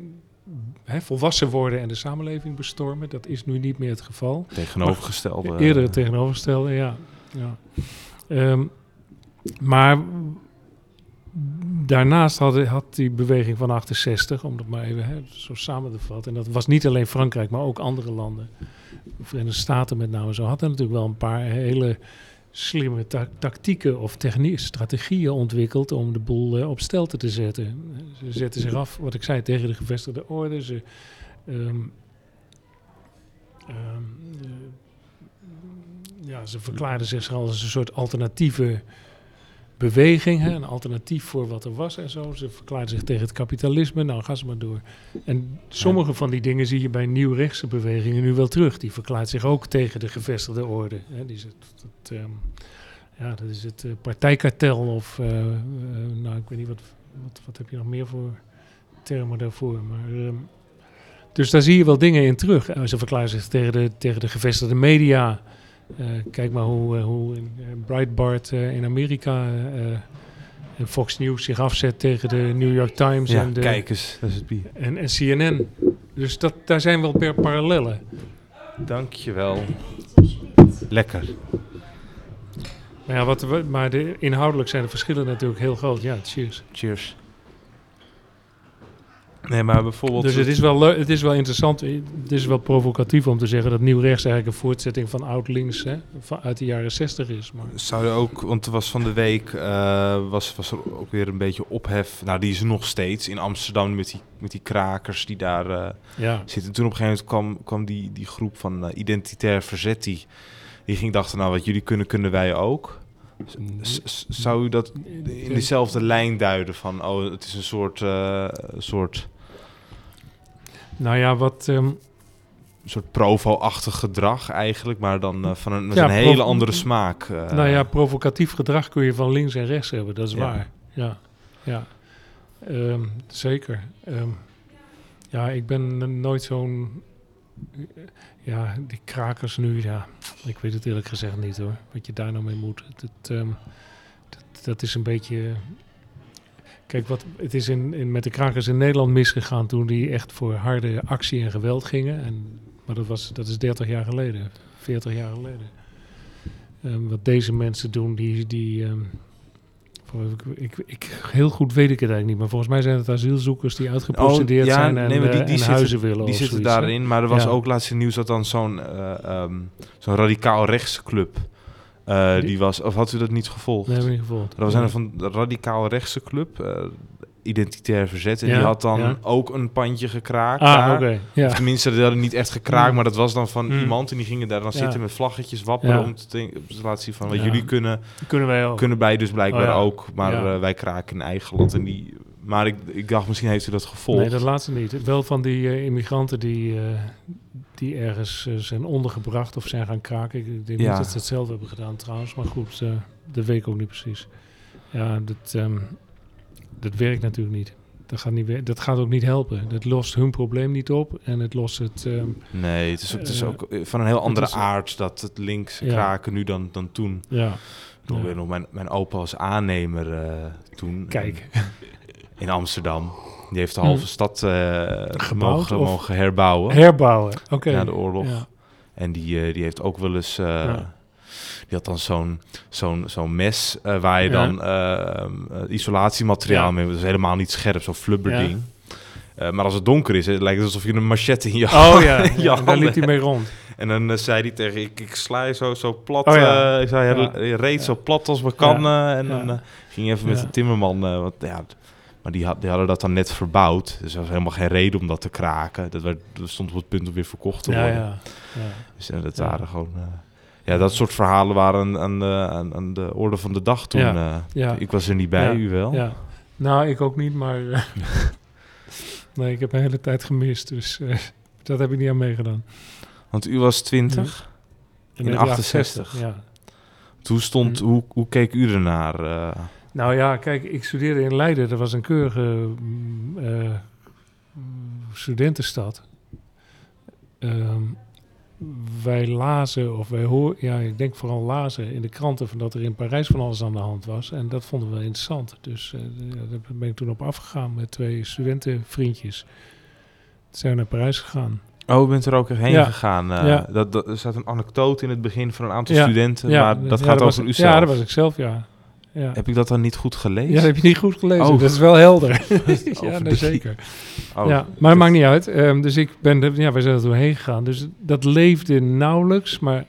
hè, volwassen worden en de samenleving bestormen. Dat is nu niet meer het geval. Tegenovergestelde. Maar, eerder het tegenovergestelde, ja. ja. Um, maar daarnaast had, had, die beweging van 68, om dat maar even hè, zo samen te vatten. En dat was niet alleen Frankrijk, maar ook andere landen. De Verenigde Staten met name. Zo hadden natuurlijk wel een paar hele slimme ta tactieken of strategieën ontwikkeld om de boel uh, op stelte te zetten. Ze zetten zich af, wat ik zei, tegen de gevestigde orde. Ze, um, um, ja, ze verklaarden zich als een soort alternatieve beweging, hè, een alternatief voor wat er was en zo. Ze verklaarden zich tegen het kapitalisme, nou ga ze maar door. En sommige van die dingen zie je bij nieuwrechtse bewegingen nu wel terug. Die verklaart zich ook tegen de gevestigde orde. Hè. Die dat, um, ja, dat is het uh, partijkartel of, uh, uh, nou ik weet niet, wat, wat, wat heb je nog meer voor termen daarvoor. Maar, um, dus daar zie je wel dingen in terug. Ze verklaren zich tegen de, tegen de gevestigde media... Uh, kijk maar hoe, uh, hoe in, uh, Breitbart in Amerika en Fox News zich afzet tegen de New York Times. Ja, en de, kijk eens, dat is het en, en CNN. Dus dat, daar zijn wel per parallellen. Dankjewel. Lekker. Maar, ja, wat, maar de, inhoudelijk zijn de verschillen natuurlijk heel groot. Ja, cheers. Cheers. Nee, maar bijvoorbeeld... Dus het is, wel het is wel interessant, het is wel provocatief om te zeggen dat nieuw rechts eigenlijk een voortzetting van oud links hè, uit de jaren 60 is. Maar... Zou er ook, want er was van de week uh, was, was er ook weer een beetje ophef. Nou, die is er nog steeds in Amsterdam met die, met die krakers die daar uh, ja. zitten. Toen op een gegeven moment kwam, kwam die, die groep van uh, Identitair Verzet, die, die ging dachten, nou wat jullie kunnen, kunnen wij ook. zou u dat in dezelfde lijn duiden van, oh, het is een soort, soort nou ja, wat... Um, een soort provo-achtig gedrag eigenlijk, maar dan uh, van een, met een hele andere smaak. Uh. Nou ja, provocatief gedrag kun je van links en rechts hebben, dat is ja. waar. Ja, ja. Um, zeker. Um, ja, ik ben nooit zo'n... Ja, die krakers nu, ja, ik weet het eerlijk gezegd niet hoor, wat je daar nou mee moet. Het, dat, dat is een beetje Kijk, wat, het is in, in, met de krakers in Nederland misgegaan toen die echt voor harde actie en geweld gingen. En, maar dat, was, dat is 30 jaar geleden, 40 jaar geleden. Um, wat deze mensen doen, die. die um, ik, ik, heel goed weet ik het eigenlijk niet, maar volgens mij zijn het asielzoekers die uitgeprocedeerd oh, ja, zijn en, nee, die, eh, die en zitten, huizen willen. Die zitten daarin, maar er was ook laatst in nieuws dat dan zo'n uh, um, zo'n radicaal rechtsclub uh, die, was, of had u dat niet gevolgd? Nee, niet gevolgd. Dat was een van de radicaal rechtse club, uh, Identitair Verzet. En die had dan ook een pandje gekraakt. Ah, oké. ja. Tenminste, die hadden niet echt gekraakt, maar dat was dan van hmm. iemand. En die gingen daar dan zitten met vlaggetjes wapperen om te, laten zien van wat jullie kunnen. Kunnen wij ook. Kunnen wij dus blijkbaar oh, ook, maar uh, wij kraken in eigen land. En die maar ik, ik dacht, misschien heeft u dat gevolgd. Nee, dat laatste niet. Wel van die uh, immigranten die, uh, die ergens uh, zijn ondergebracht of zijn gaan kraken. Ik denk niet dat ze hetzelfde hebben gedaan trouwens. Maar goed, dat weet ik ook niet precies. Ja, dat, um, dat werkt natuurlijk niet. Dat gaat, niet dat gaat ook niet helpen. Dat lost hun probleem niet op en het lost het... Um, nee, het is, ook, het is ook van een heel andere aard dat het links kraken nu dan, dan toen. Ja. Toen ja. nog mijn, mijn opa als aannemer toen. Kijk. In Amsterdam. Die heeft de halve hm. stad uh, mogen, mogen, herbouwen. Herbouwen, oké. Na de oorlog. Ja. En die, uh, die heeft ook wel eens... Uh, ja. Die had dan zo'n zo'n zo'n mes waar je dan isolatiemateriaal mee... Dat is helemaal niet scherp, zo'n flubberding. Uh, maar als het donker is, het lijkt het alsof je een machette in je Oh ja, ja daar liep hij mee rond. En dan uh, zei hij tegen ik, ik sla je zo, zo plat. Oh, ja. uh, ik zei, ja. je reed zo plat als we kan. en dan ging je even met de timmerman. want ja, maar die, had, die hadden dat dan net verbouwd. Dus er was helemaal geen reden om dat te kraken. Dat, werd, dat stond op het punt om weer verkocht te worden. Ja, ja. ja. Dus dat waren gewoon... Uh, ja, dat soort verhalen waren aan, de, aan, aan de orde van de dag toen. Uh, ja. Ik was er niet bij, u wel? Ja. Nou, ik ook niet, maar... nee, ik heb een hele tijd gemist, dus dat heb ik niet aan meegedaan. Want u was 20? In, in 68? ja. Toen stond, hm. hoe, hoe keek u ernaar? Nou ja, kijk, ik studeerde in Leiden. Dat was een keurige uh, studentenstad. Ehm, wij lazen, of wij hoorden, ja, ik denk vooral lazen in de kranten van dat er in Parijs van alles aan de hand was. En dat vonden we interessant. Dus uh, daar ben ik toen op afgegaan met twee studentenvriendjes. Toen zijn we naar Parijs gegaan. Oh, u bent er ook heen gegaan. Uh, ja. dat, dat, er staat een anekdote in het begin van een aantal studenten, maar dat gaat over u zelf. Ja, dat was ik zelf, ja. Ja. Heb ik dat dan niet goed gelezen? Ja, dat heb je niet goed gelezen. Oh. Dat is wel helder. ja, nee, zeker. Oh, ja, maar het maakt niet uit. Um, dus ik ben, de, ja, wij zijn er doorheen gegaan. Dus dat leefde nauwelijks. Maar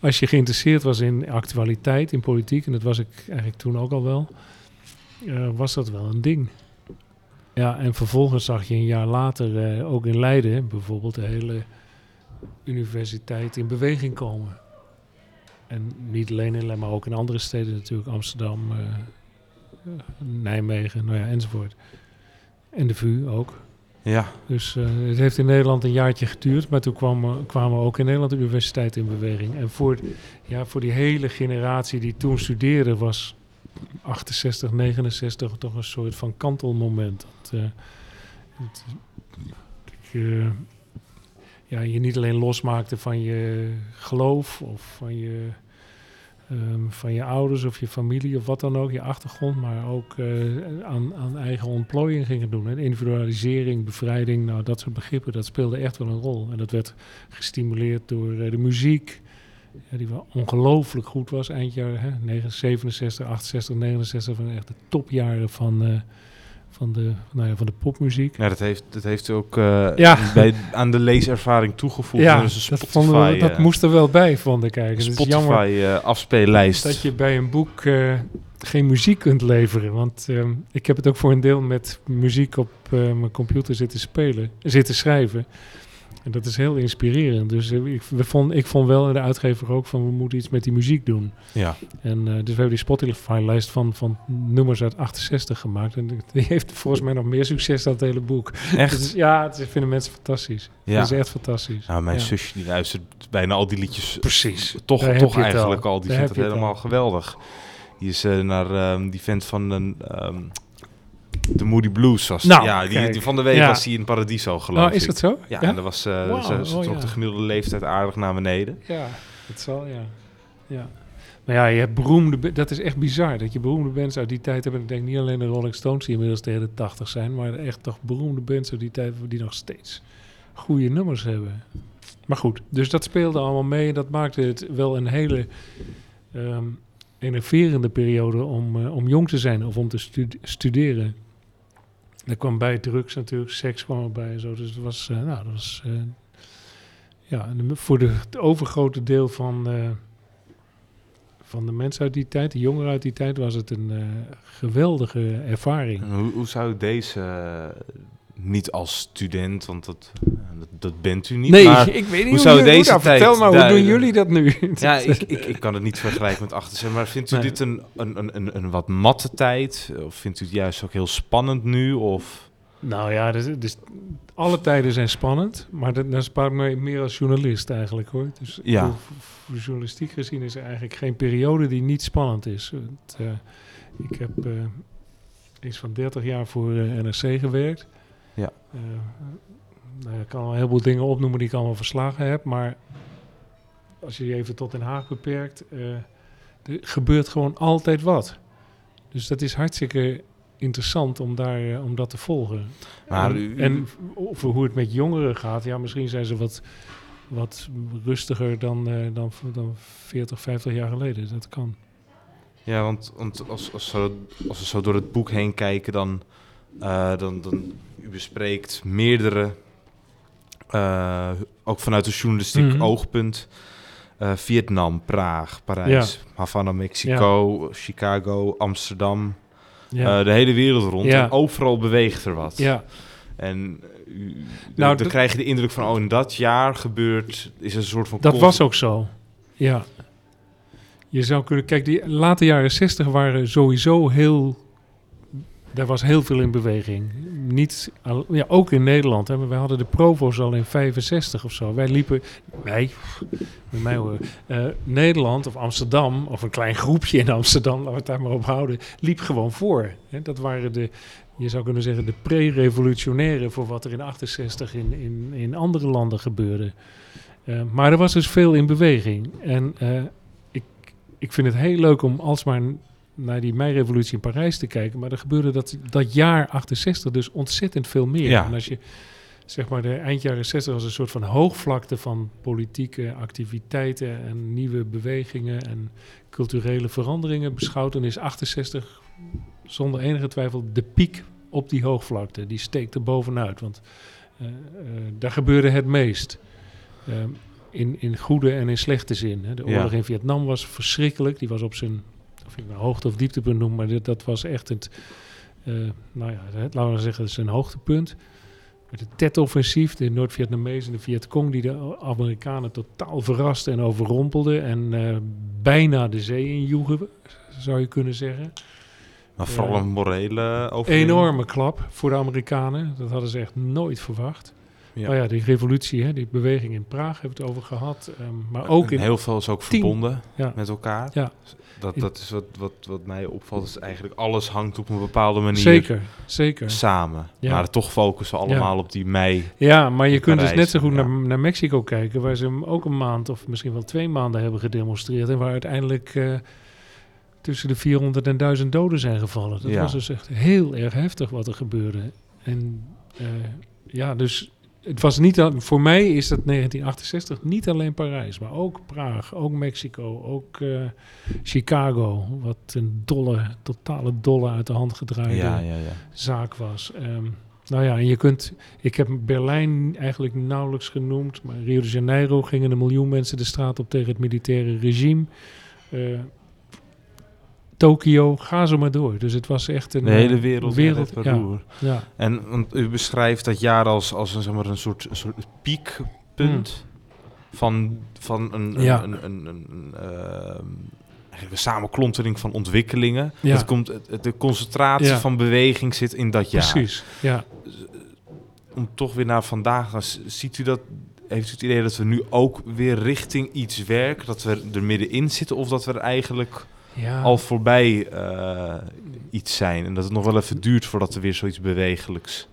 als je geïnteresseerd was in actualiteit, in politiek, en dat was ik eigenlijk toen ook al wel, uh, was dat wel een ding. Ja, en vervolgens zag je een jaar later uh, ook in Leiden bijvoorbeeld de hele universiteit in beweging komen. En niet alleen in maar ook in andere steden natuurlijk. Amsterdam, uh, Nijmegen, nou ja, enzovoort. En de VU ook. Ja. Dus uh, het heeft in Nederland een jaartje geduurd, maar toen kwamen, kwamen ook in Nederland de universiteit in beweging. En voor, ja, voor die hele generatie die toen studeerde was 68, 69 toch een soort van kantelmoment. Dat, uh, ja, je niet alleen losmaakte van je geloof of van je, um, van je ouders of je familie of wat dan ook, je achtergrond, maar ook uh, aan, aan eigen ontplooiing gingen doen. Individualisering, bevrijding, nou dat soort begrippen, dat speelde echt wel een rol. En dat werd gestimuleerd door uh, de muziek, ja, die wel ongelooflijk goed was. Eind jaar hè, 67, 68, 69, van echt de topjaren van, uh, van de, nou ja, van de popmuziek. Ja, dat heeft, dat heeft ook uh, ja. bij, aan de leeservaring toegevoegd. Ja, dus dat, vonden we, dat moest er wel bij, vond ik eigenlijk. Spotify uh, afspeellijst. Dat je bij een boek geen muziek kunt leveren. Want ehm, ik heb het ook voor een deel met muziek op mijn computer zitten spelen, zitten schrijven. En dat is heel inspirerend. Dus eh, ik, we vond, ik vond wel, de uitgever ook, van we moeten iets met die muziek doen. Ja. En uh, dus we hebben die Spotify-lijst van, van nummers uit 68 gemaakt. En die heeft volgens mij nog meer succes dan het hele boek. Echt? Dus, ja, het vinden mensen fantastisch. Ja. Dat is echt fantastisch. Nou, mijn zusje die luistert bijna al die liedjes. Precies. Toch, toch eigenlijk al. Die vindt het helemaal geweldig. Die is uh, naar um, die vent van een... Um, de Moody Blues was. Nou, ja, die, die, van de week was hij in Paradiso geloof oh, is dat zo? Ja, en dat was uh, wow. ze, ze oh, de gemiddelde leeftijd aardig naar beneden. Ja, dat zal, ja. ja. Maar ja, je hebt beroemde... Dat is echt bizar, dat je beroemde bands uit die tijd hebben. Ik denk niet alleen de Rolling Stones, die inmiddels tegen de 80 zijn... maar echt toch beroemde bands uit die tijd die nog steeds goede nummers hebben. Maar goed, dus dat speelde allemaal mee. Dat maakte het wel een hele... Um, enerverende periode om, uh, om jong te zijn of om te stu studeren. Er kwam bij drugs natuurlijk, seks kwam erbij en zo. Dus het was, uh, nou, dat was uh, ja, voor de, het overgrote deel van, uh, van de mensen uit die tijd, de jongeren uit die tijd, was het een geweldige ervaring. Hoe, hoe, zou deze niet als student, want dat, dat, dat, bent u niet. Nee, maar ik weet niet hoe, zou deze tijd... Vertel maar, hoe doen jullie dat nu? ja, ik, ik, ik kan het niet vergelijken met achter maar vindt u dit een, een, een, een, wat matte tijd? Of vindt u het juist ook heel spannend nu? Of... Nou ja, dus, dus alle tijden zijn spannend, maar dat, dat spaart me meer als journalist eigenlijk hoor. Dus ja. voor, voor, journalistiek gezien is er eigenlijk geen periode die niet spannend is. Het, uh, ik heb uh, iets van 30 jaar voor uh, eh, NRC gewerkt. Ja. Uh, nou, ik kan al een heleboel dingen opnoemen die ik allemaal verslagen heb, maar als je je even tot Den Haag beperkt, uh, er gebeurt gewoon altijd wat. Dus dat is hartstikke interessant om, daar, uh, om dat te volgen. Maar en, u, en over hoe het met jongeren gaat, ja, misschien zijn ze wat, wat rustiger dan, uh, dan, dan 40, 50 jaar geleden. Dat kan. Ja, want, want als, als, zo, als we zo door het boek heen kijken, dan, dan, dan u bespreekt meerdere, uh, ook vanuit een journalistiek mm -hmm. oogpunt, uh, Vietnam, Praag, Parijs, ja. Havana, Mexico, ja. Chicago, Amsterdam, ja. uh, de hele wereld rond. En overal beweegt er wat. Ja. En u, nou, dan krijg je de indruk van, oh, in dat jaar gebeurt, is een soort van... Dat was ook zo, ja. Je zou kunnen, kijk, die late jaren 60 waren sowieso heel daar was heel veel in beweging. Niet, ja, ook in Nederland. Hè, wij hadden de Provo's al in 65 of zo. Wij liepen, wij, met mij hoor, uh, Nederland of Amsterdam, of een klein groepje in Amsterdam, laten we het daar maar op houden, liep gewoon voor. Hè. Dat waren de, je zou kunnen zeggen, de pre-revolutionairen voor wat er in 68 in, in, in andere landen gebeurde. Uh, maar er was dus veel in beweging. En uh, ik, ik vind het heel leuk om alsmaar naar die meirevolutie in Parijs te kijken. Maar er gebeurde dat, dat jaar 68 dus ontzettend veel meer. Ja. En als je zeg maar de eind jaren 60 als een soort van hoogvlakte van politieke activiteiten en nieuwe bewegingen en culturele veranderingen beschouwt, dan is 68 zonder enige twijfel de piek op die hoogvlakte. Die steekt er bovenuit, want uh, uh, daar gebeurde het meest. Uh, in, in goede en in slechte zin. Hè. De oorlog ja. in Vietnam was verschrikkelijk. Die was op zijn of ik nou hoogte- of dieptepunt noem, maar dit, dat was echt het, uh, nou ja, het, laten we zeggen, het is een hoogtepunt. Met het Tet-offensief, de Noord-Vietnamezen en de Vietcong, die de Amerikanen totaal verrasten en overrompelden en uh, bijna de zee injoegen, zou je kunnen zeggen. Maar vooral een morele overwinning. Enorme klap voor de Amerikanen. Dat hadden ze echt nooit verwacht. Ja. Maar ja, die revolutie, hè, die beweging in Praag hebben we het over gehad. Um, maar ook en in heel veel is ook tien. verbonden ja. met elkaar. Ja. Dat, dat is wat, wat, wat mij opvalt, is eigenlijk alles hangt op een bepaalde manier zeker, zeker. samen. Ja. Maar toch focussen allemaal op die mei. Ja, maar je kunt dus net zo goed naar, naar Mexico kijken, waar ze ook een maand of misschien wel twee maanden hebben gedemonstreerd. En waar uiteindelijk uh, tussen de 400 en 1000 doden zijn gevallen. Dat was dus echt heel erg heftig wat er gebeurde. En uh, ja, dus het was niet, voor mij is dat 1968 niet alleen Parijs, maar ook Praag, ook Mexico, ook uh, Chicago. Wat een dolle, totale dolle uit de hand gedraaide ja, ja, ja. zaak was. Um, nou ja, en je kunt, ik heb Berlijn eigenlijk nauwelijks genoemd, maar Rio de Janeiro gingen een miljoen mensen de straat op tegen het militaire regime. Uh, Tokio, ga zo maar door. Dus het was echt een... De hele wereld, wereld ja, ja, En want u beschrijft dat jaar als, als een, zeg maar, een soort, een soort piekpunt mm. van, van een, ja. een, een, een, een uh, een samenklontering van ontwikkelingen. Ja. Het komt, de concentratie van beweging zit in dat jaar. Precies, ja. Om toch weer naar vandaag, ziet u dat heeft u het idee dat we nu ook weer richting iets werken, dat we er middenin zitten, of dat we er eigenlijk ja. al voorbij uh, iets zijn. En dat het nog wel even duurt voordat er weer zoiets bewegelijks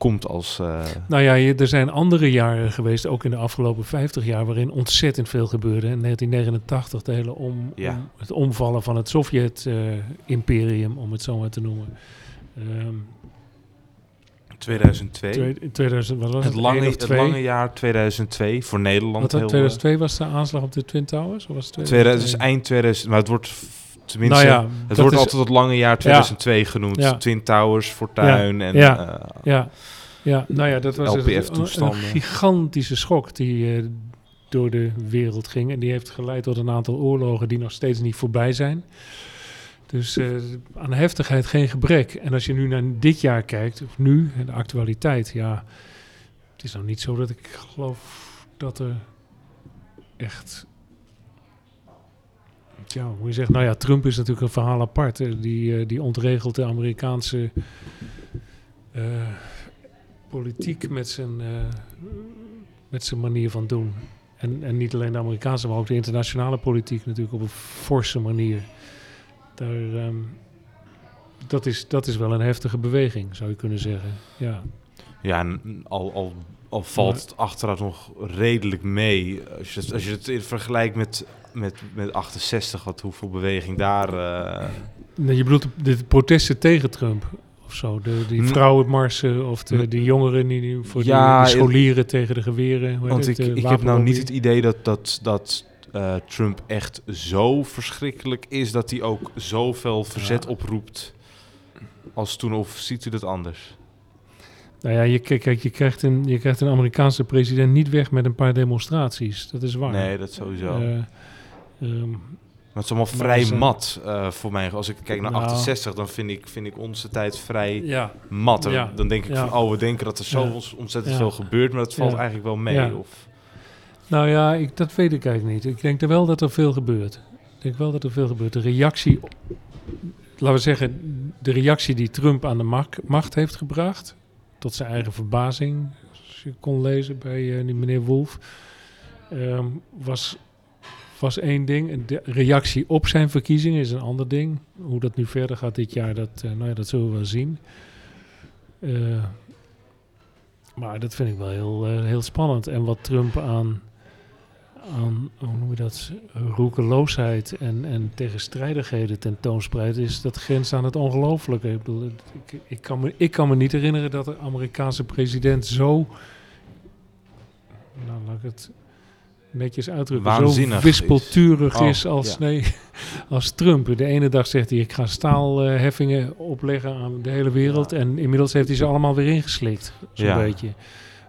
komt als... Uh... Nou ja, er zijn andere jaren geweest, ook in de afgelopen 50 jaar, waarin ontzettend veel gebeurde. In 1989, de hele om, ja. om het omvallen van het Sovjet-imperium, om het zo maar te noemen. Um, 2002. 2000, wat was het, lange, het lange jaar 2002 voor Nederland. Wat, heel, 2002 was de aanslag op de Twin Towers? Of was het 2002? dus eind 2000, maar het wordt tenminste, nou ja, het wordt altijd het lange jaar 2002 genoemd. Ja. Twin Towers, Fortuin en ja. Uh, ja. ja, nou ja, dat was een, een, gigantische schok die uh, door de wereld ging. En die heeft geleid tot een aantal oorlogen die nog steeds niet voorbij zijn. Dus uh, aan heftigheid geen gebrek. En als je nu naar dit jaar kijkt, of nu, de actualiteit, ja, het is nou niet zo dat ik geloof dat er echt. Ja, hoe je zegt, nou ja, Trump is natuurlijk een verhaal apart. Die, uh, die ontregelt de Amerikaanse uh, politiek met zijn, met zijn manier van doen. En, en niet alleen de Amerikaanse, maar ook de internationale politiek natuurlijk op een forse manier. Daar, um, dat, is, dat is wel een heftige beweging, zou je kunnen zeggen. Ja, ja en al, al, al valt het achteruit nog redelijk mee. Als je, als je het vergelijkt met, met, met 68, wat, hoeveel beweging daar... Uh... Nee, je bedoelt de protesten tegen Trump? Of zo, de, die vrouwenmarsen of de, die jongeren die voor ja, de, scholieren tegen de geweren. Want ik, ik heb nou niet het idee dat, dat, dat uh, Trump echt zo verschrikkelijk is dat hij ook zoveel verzet oproept als toen, of ziet u dat anders? Nou ja, je, kijk, je, krijgt een, je krijgt een Amerikaanse president niet weg met een paar demonstraties. Dat is waar. Nee, dat sowieso. Uh, um, maar het is allemaal vrij mat uh, voor mij. Als ik kijk naar 68, nou. dan vind ik, vind ik onze tijd vrij ja. mat. Ja. Dan denk ik van, oh, we denken dat er zo ontzettend veel gebeurt, maar dat valt eigenlijk wel mee. Of... Nou ja, ik, dat weet ik eigenlijk niet. Ik denk er wel dat er veel gebeurt. Ik denk wel dat er veel gebeurt. De reactie, laten we zeggen, de reactie die Trump aan de macht, heeft gebracht, tot zijn eigen verbazing, als je kon lezen bij uh, die meneer Wolf, ehm, was, was één ding. De reactie op zijn verkiezingen is een ander ding. Hoe dat nu verder gaat dit jaar, dat, uh, nou ja, dat zullen we wel zien. Uh, maar dat vind ik wel heel, heel spannend. En wat Trump aan aan, hoe noem je dat, roekeloosheid en, en tegenstrijdigheden tentoonspreidt, is dat grens aan het ongelooflijke. Ik, bedoel, ik, ik, kan me, ik kan me niet herinneren dat de Amerikaanse president zo, nou laat ik het netjes uitdrukken, Waanzinnig zo wispelturig is, oh, is als, nee, als Trump. De ene dag zegt hij, ik ga staalheffingen opleggen aan de hele wereld. En inmiddels heeft hij ze allemaal weer ingeslikt, zo'n ja. beetje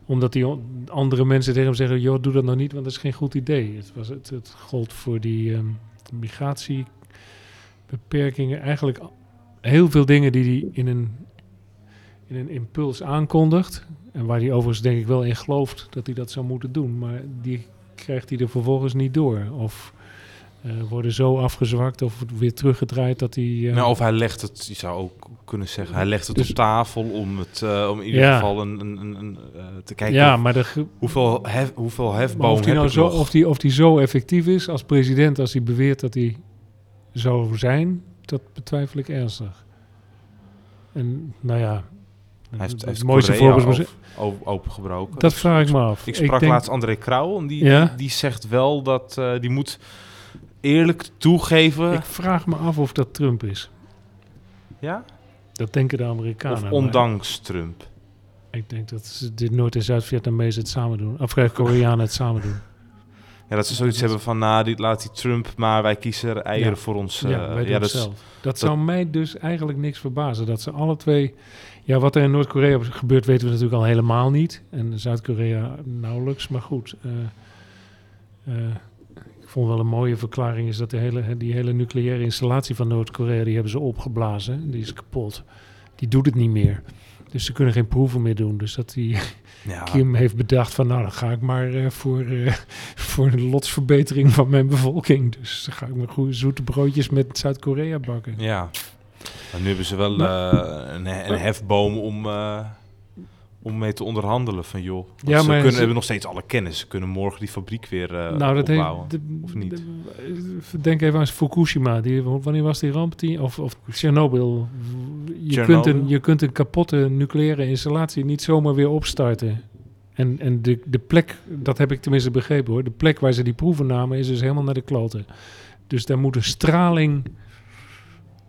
omdat die andere mensen tegen hem zeggen, joh, doe dat nou niet, want dat is geen goed idee. Het, was, het, het gold voor die um, migratiebeperkingen. Eigenlijk heel veel dingen die hij in een, in een impuls aankondigt. En waar hij overigens denk ik wel in gelooft dat hij dat zou moeten doen. Maar die krijgt hij er vervolgens niet door. Of uh, worden zo afgezwakt of weer teruggedraaid dat hij... Uh, nou, of hij legt het, je zou ook kunnen zeggen, hij legt het dus, op tafel om het, uh, om in ieder ja. geval een, een, een, een te kijken ja, maar de, hoeveel, hef, hoeveel hefboom of die nou zo, Of die, of die zo effectief is als president, als hij beweert dat hij zou zijn, dat betwijfel ik ernstig. En nou ja, hij heeft, het mooiste voorbeeld open, opengebroken. Dat vraag ik me af. Ik sprak ik denk, laatst André Krauw en die, ja? die, die, zegt wel dat uh, die moet eerlijk toegeven. Ik vraag me af of dat Trump is. Ja? Dat denken de Amerikanen. Of ondanks Trump. Ik denk dat dit Noord- en Zuid-Vietnamezen het samen doen. Of eh, Koreanen het samen doen. Ja, dat ze zoiets hebben van, nou, die, laat die Trump, maar wij kiezen eieren voor ons. Uh, ja, ja, dat, zelf. dat, dat zou mij dus eigenlijk niks verbazen. Dat ze alle twee... Ja, wat er in Noord-Korea gebeurt, weten we natuurlijk al helemaal niet. En Zuid-Korea nauwelijks. Maar goed, uh, uh, ik vond wel een mooie verklaring... is dat de hele, die hele nucleaire installatie van Noord-Korea... die hebben ze opgeblazen. Die is kapot. Die doet het niet meer. Dus ze kunnen geen proeven meer doen. Dus dat die ja. Kim heeft bedacht van nou dan ga ik maar uh, voor, uh, voor de lotsverbetering van mijn bevolking. Dus dan ga ik mijn goede zoete broodjes met Zuid-Korea bakken. Ja, maar nu hebben ze wel uh, een, een hefboom om om mee te onderhandelen van joh. Ja, ze kunnen, hebben nog steeds alle kennis. Ze kunnen morgen die fabriek weer uh, nou, dat opbouwen. Heeft, de, of niet? denk even aan Fukushima. Die, wanneer was die ramp? Die, of, of Chernobyl. Je, Kunt een, je kunt een kapotte nucleaire installatie niet zomaar weer opstarten. En, en de, de plek, dat heb ik tenminste begrepen hoor. De plek waar ze die proeven namen is dus helemaal naar de kloten. Dus daar moet een straling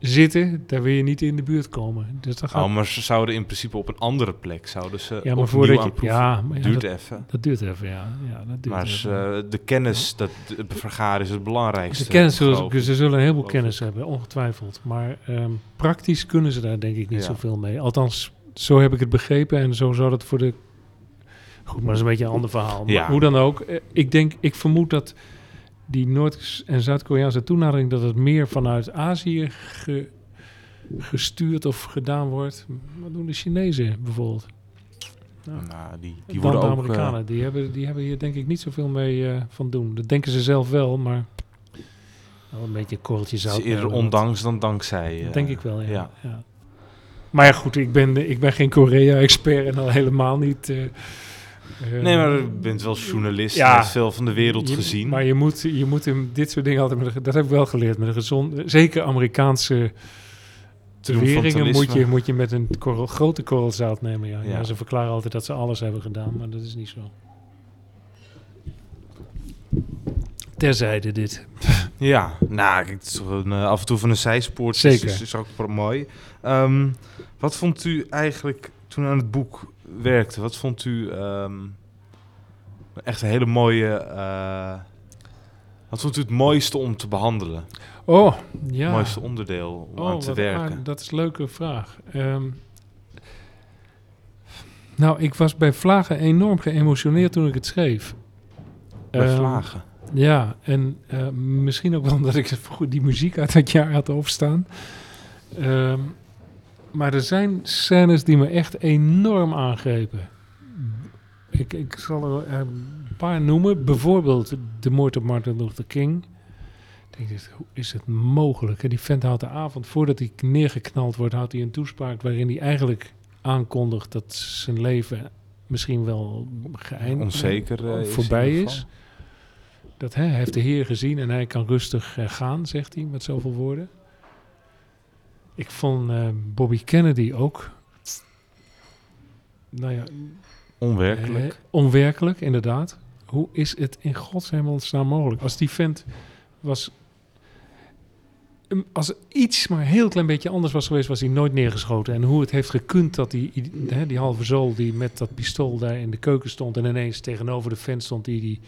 zitten, daar wil je niet in de buurt komen. Dus dat gaat... Oh, maar ze zouden in principe op een andere plek zouden ze ja, maar voordat je, ja, maar ja, duurt dat, even. Dat duurt even, ja. ja dat duurt maar even. de kennis dat vergaren is het belangrijkste. De kennis zullen, ze zullen een heleboel kennis hebben, ongetwijfeld. Maar um, praktisch kunnen ze daar denk ik niet ja. zoveel mee. Althans, zo heb ik het begrepen en zo zou dat voor de. Goed, maar dat is een beetje een ander verhaal. Maar hoe dan ook, eh, ik denk, ik vermoed dat die Noord- en Zuid-Koreaanse toenadering, dat het meer vanuit Azië gestuurd of gedaan wordt. Wat doen de Chinezen bijvoorbeeld? Nou, nou die, die worden de ook... Amerikanen, uh, die, hebben, die hebben hier denk ik niet zoveel mee uh, van doen. Dat denken ze zelf wel, maar wel een beetje korreltje zout. Is eerder ondanks dan dankzij. Uh, denk ik wel, ja. ja. ja. Maar ja, goed, ik ben, ik ben geen Korea-expert en al helemaal niet nee, maar je bent wel journalist ja, en veel van de wereld gezien. Maar je moet, je moet dit soort dingen altijd... Met, dat heb ik wel geleerd. Met een gezond, zeker Amerikaanse beweringen moet je, moet je met een korrel, grote korrel zout nemen. Ja. ja. ze verklaren altijd dat ze alles hebben gedaan, maar dat is niet zo. Terzijde dit. Ja, nou, het is een, uh, af en toe van een zijspoort. Zeker. Is, is ook mooi. Um, wat vond u eigenlijk toen aan het boek werkte. Wat vond u um, echt een hele mooie... Uh, wat vond u het mooiste om te behandelen? Oh, ja. Het mooiste onderdeel om oh, aan te werken? dat is een leuke vraag. Um, nou, ik was bij Vlagen enorm geëmotioneerd toen ik het schreef. Bij um, Vlagen? Ja, en uh, misschien ook wel omdat ik die muziek uit dat jaar had opstaan. Um, maar er zijn scènes die me echt enorm aangrepen. Ik, ik zal er een paar noemen. Bijvoorbeeld de moord op Martin Luther King. Ik denk, hoe is het mogelijk? Die vent houdt de avond voordat hij neergeknald wordt, houdt hij een toespraak waarin hij eigenlijk aankondigt dat zijn leven misschien wel geëindigd Onzeker uh, voorbij is. Dat hij heeft de Heer gezien en hij kan rustig uh, gaan, zegt hij met zoveel woorden. Ik vond uh, Bobby Kennedy ook. Nou ja. Onwerkelijk. Onwerkelijk, inderdaad. Hoe is het in godsnaam mogelijk? Als die vent was. Als er iets maar een heel klein beetje anders was geweest, was hij nooit neergeschoten. En hoe het heeft gekund dat die, die, die halve zool die met dat pistool daar in de keuken stond en ineens tegenover de vent stond die, die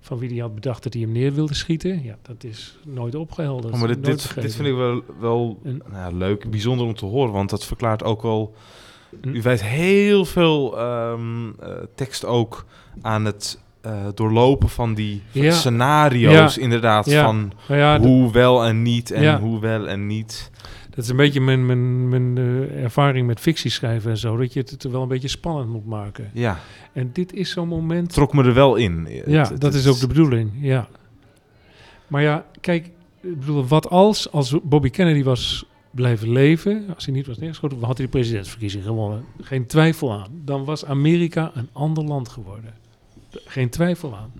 van wie hij had bedacht dat hij hem neer wilde schieten. Ja, dat is nooit opgehelderd. Oh, maar dit, dit, dit, vind ik wel, wel nou, leuk, bijzonder om te horen, want dat verklaart ook wel... U wijt heel veel um, uh, tekst ook aan het uh, doorlopen van die ja. scenario's, ja. inderdaad, ja. van hoe wel en niet en hoe wel en niet. Dat is een beetje mijn, mijn, mijn uh, ervaring met fictie schrijven en zo, dat je het wel een beetje spannend moet maken. Ja. En dit is zo'n moment... Trok me er wel in. Ja, het, dat het, is ook de bedoeling, ja. Maar ja, kijk, ik bedoel, wat als, als Bobby Kennedy was blijven leven, als hij niet was neergeschoten, had hij de presidentsverkiezing gewonnen. Geen twijfel aan. Dan was Amerika een ander land geworden. Geen twijfel aan.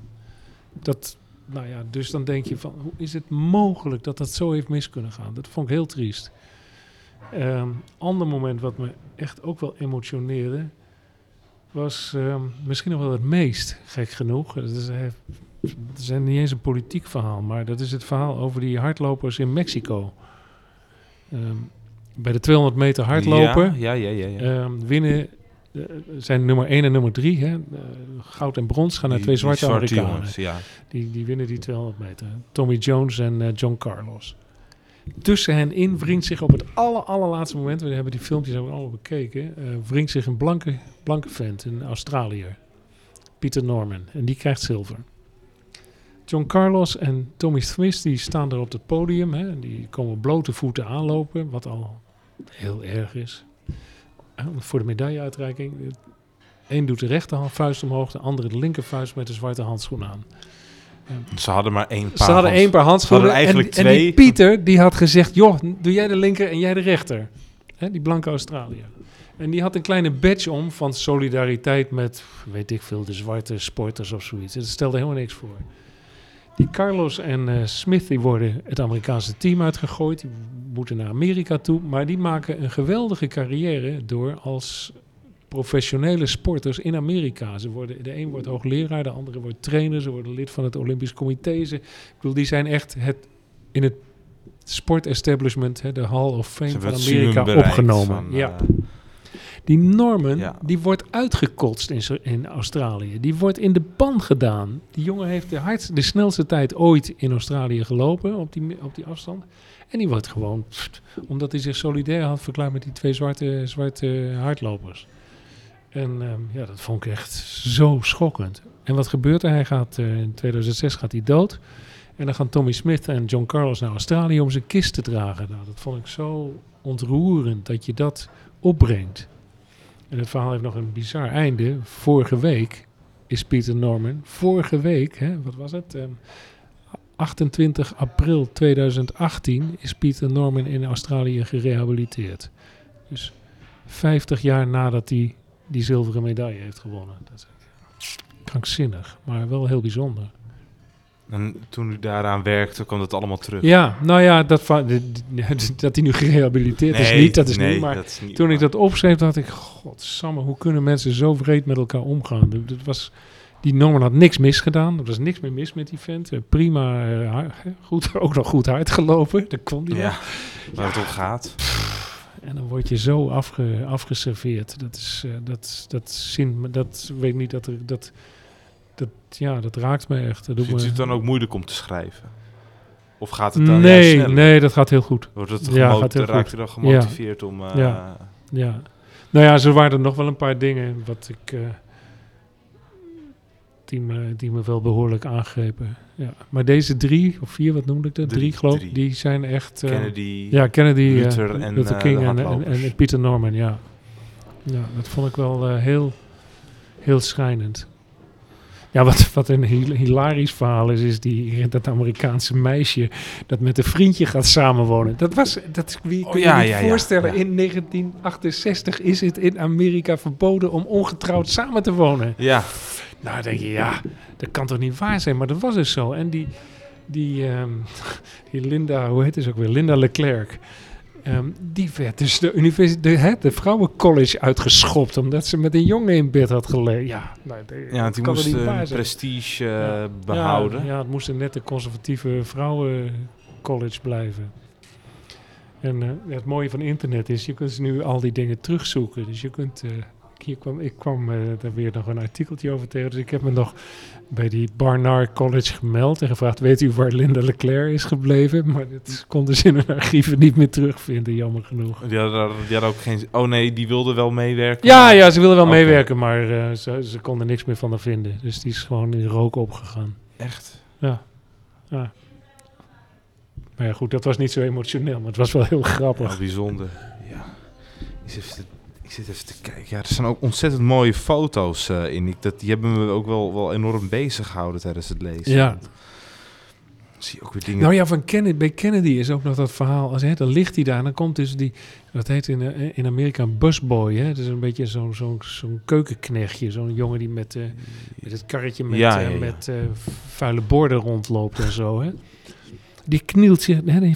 Dat, nou ja, dus dan denk je van, hoe is het mogelijk dat dat zo heeft mis kunnen gaan? Dat vond ik heel triest. Um, ander moment wat me echt ook wel emotioneerde, was um, misschien nog wel het meest, gek genoeg. Dat is, het is niet eens een politiek verhaal, maar dat is het verhaal over die hardlopers in Mexico. Um, bij de 200 meter hardlopen ja, ja, ja, ja, winnen zijn nummer 1 en nummer 3, hè, goud en brons, gaan naar twee zwarte, Amerikanen. ja. die, die winnen die 200 meter. Tommy Jones en John Carlos. Tussen hen in wringt zich op het aller, allerlaatste moment, we hebben die filmpjes hebben allemaal bekeken, uh, wringt zich een blanke, blanke vent, een Australiër, Peter Norman. En die krijgt zilver. John Carlos en Tommy Smith die staan er op het podium. Hè, die komen blote voeten aanlopen, wat al heel erg is. Voor de medailleuitreiking. Eén doet de rechtervuist omhoog, de andere de linkervuist met de zwarte handschoen aan. Ze hadden maar één paar Ze hadden één paar handschoenen. Eigenlijk en, twee. en die Pieter die had gezegd, joh, doe jij de linker en jij de rechter. Hè, die blanke Australiër. En die had een kleine badge om van solidariteit met, weet ik veel, de zwarte sporters of zoiets. Dat stelde helemaal niks voor. Die Carlos en uh, Smith die worden het Amerikaanse team uitgegooid. Die moeten naar Amerika toe. Maar die maken een geweldige carrière door als professionele sporters in Amerika. Ze worden, de een wordt hoogleraar, de andere wordt trainer. Ze worden lid van het Olympisch Comité. Ze, ik bedoel, die zijn echt het, in het sportestablishment, de Hall of Fame van Amerika, opgenomen. ja. Eh, die Norman, die wordt uitgekotst in, in Australië. Die wordt in de pan gedaan. Die jongen heeft de, hardste, de snelste tijd ooit in Australië gelopen op die, op die afstand. En die wordt gewoon, omdat hij zich solidair had verklaard met die twee zwarte, zwarte hardlopers. En ehm, ja, dat vond ik echt zo schokkend. En wat gebeurt er? Hij gaat, uh, in 2006 gaat hij dood. En dan gaan Tommy Smith en John Carlos naar Australië om zijn kist te dragen. Nou, dat vond ik zo ontroerend dat je dat opbrengt. En het verhaal heeft nog een bizar einde. Vorige week is Peter Norman, vorige week, hè, wat was het? 28 ehm, april 2018 is Peter Norman in Australië gerehabiliteerd. Dus 50 jaar nadat hij die zilveren medaille heeft gewonnen. Dat is krankzinnig, maar wel heel bijzonder. En toen u daaraan werkte, kwam dat allemaal terug? Ja, nou ja, dat, dat hij nu gerehabiliteerd is niet, dat is niet. Maar is niet toen ik dat opschreef, dacht ik, godsamme, hoe kunnen mensen zo vreed met elkaar omgaan? Dat was, die Norman had niks misgedaan, er was niks meer mis met die vent. Eh, prima, uh, goed, ook nog goed hard gelopen, dat kon die Ja, waar het om gaat. En dan word je zo afge, afgeserveerd. Dat is, uh, dat, dat zin, dat weet ik niet, dat, er, dat, dat, ja, dat raakt me echt. Dat Vindt u het dan ook moeilijk om te schrijven? Of gaat het dan Nee, nee, dat gaat heel goed. Wordt het ja, gaat heel raakt u dan gemotiveerd om... Uh, ja. ja. Nou ja, zo waren er nog wel een paar dingen wat ik... Uh, die me, die me wel behoorlijk aangrepen. Ja. Maar deze drie, of vier, wat noemde ik dat? Drie, geloof ik, die zijn echt... Uh, Kennedy, ja, Kennedy, Luther, en, Luther King en, en, en, Peter Norman, ja. Ja, dat vond ik wel heel, heel schrijnend. Ja, wat, wat een hilarisch verhaal is, is die, dat Amerikaanse meisje dat met een vriendje gaat samenwonen. Dat was, dat, wie oh, kun je ja, je voorstellen, in 1968 is het in Amerika verboden om ongetrouwd samen te wonen. Ja. Nou, denk je, ja, dat kan toch niet waar zijn, maar dat was dus zo. En die, die, um, die Linda, hoe heet ze ook weer, Linda Leclerc. Um, die werd dus de, universiteit, de, de vrouwencollege uitgeschopt omdat ze met een jongen in bed had gelegen. Ja, nou, ja die moest uh, prestige uh, behouden. Ja, ja, het moest een nette conservatieve vrouwencollege blijven. En uh, het mooie van internet is, je kunt nu al die dingen terugzoeken. Dus je kunt hier kwam, ik kwam uh, daar weer nog een artikeltje over tegen. Dus ik heb me nog bij die Barnard College gemeld en gevraagd: Weet u waar Linda Leclerc is gebleven? Maar dit konden ze in hun archieven niet meer terugvinden, jammer genoeg. Die hadden, die hadden ook geen. Oh nee, die wilde wel meewerken. Ja, ja ze wilde wel meewerken, maar uh, ze, ze konden niks meer van haar vinden. Dus die is gewoon in rook opgegaan. Echt? Ja. ja. Maar ja, goed, dat was niet zo emotioneel, maar het was wel heel grappig. Ja, bijzonder. Ja. Is even ik zit even te kijken. Ja, er zijn ook ontzettend mooie foto's uh, in. Dat, die hebben me ook wel, wel enorm bezig gehouden tijdens het lezen. Ja. Zie je ook weer dingen. Nou ja, van Kennedy, bij Kennedy is ook nog dat verhaal. Als, hè, dan ligt hij daar en dan komt dus die... Dat heet in, eh, in Amerika een busboy. Hè? Dat is een beetje zo'n zo'n zo'n keukenknechtje. Zo'n jongen die met, uh, met het karretje met, ja, ja, ja. met vuile borden rondloopt en zo. Hè? Die knielt zich, hè,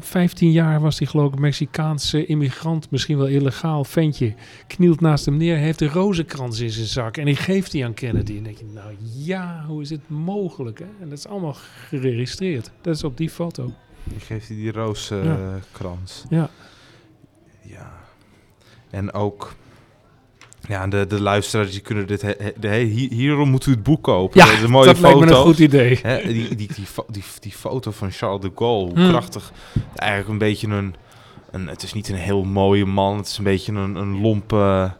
15 jaar was hij geloof ik Mexicaanse immigrant, misschien wel illegaal ventje, knielt naast hem neer, heeft een rozenkrans in zijn zak en die geeft hij aan Kennedy. En denk je, nou ja, hoe is het mogelijk? Hè? En dat is allemaal geregistreerd. Dat is op die foto. Die geeft hij die rozenkrans. ja. ja. En ook Ja, de, de luisteraars die kunnen dit... He, de, hierom moet u het boek kopen. Ja, Deze mooie dat lijkt me een goed idee. Die, die, die, die, foto van Charles de Gaulle, hoe hmm. krachtig. Eigenlijk een beetje een, een... Het is niet een heel mooie man. Het is een beetje een, een lompe...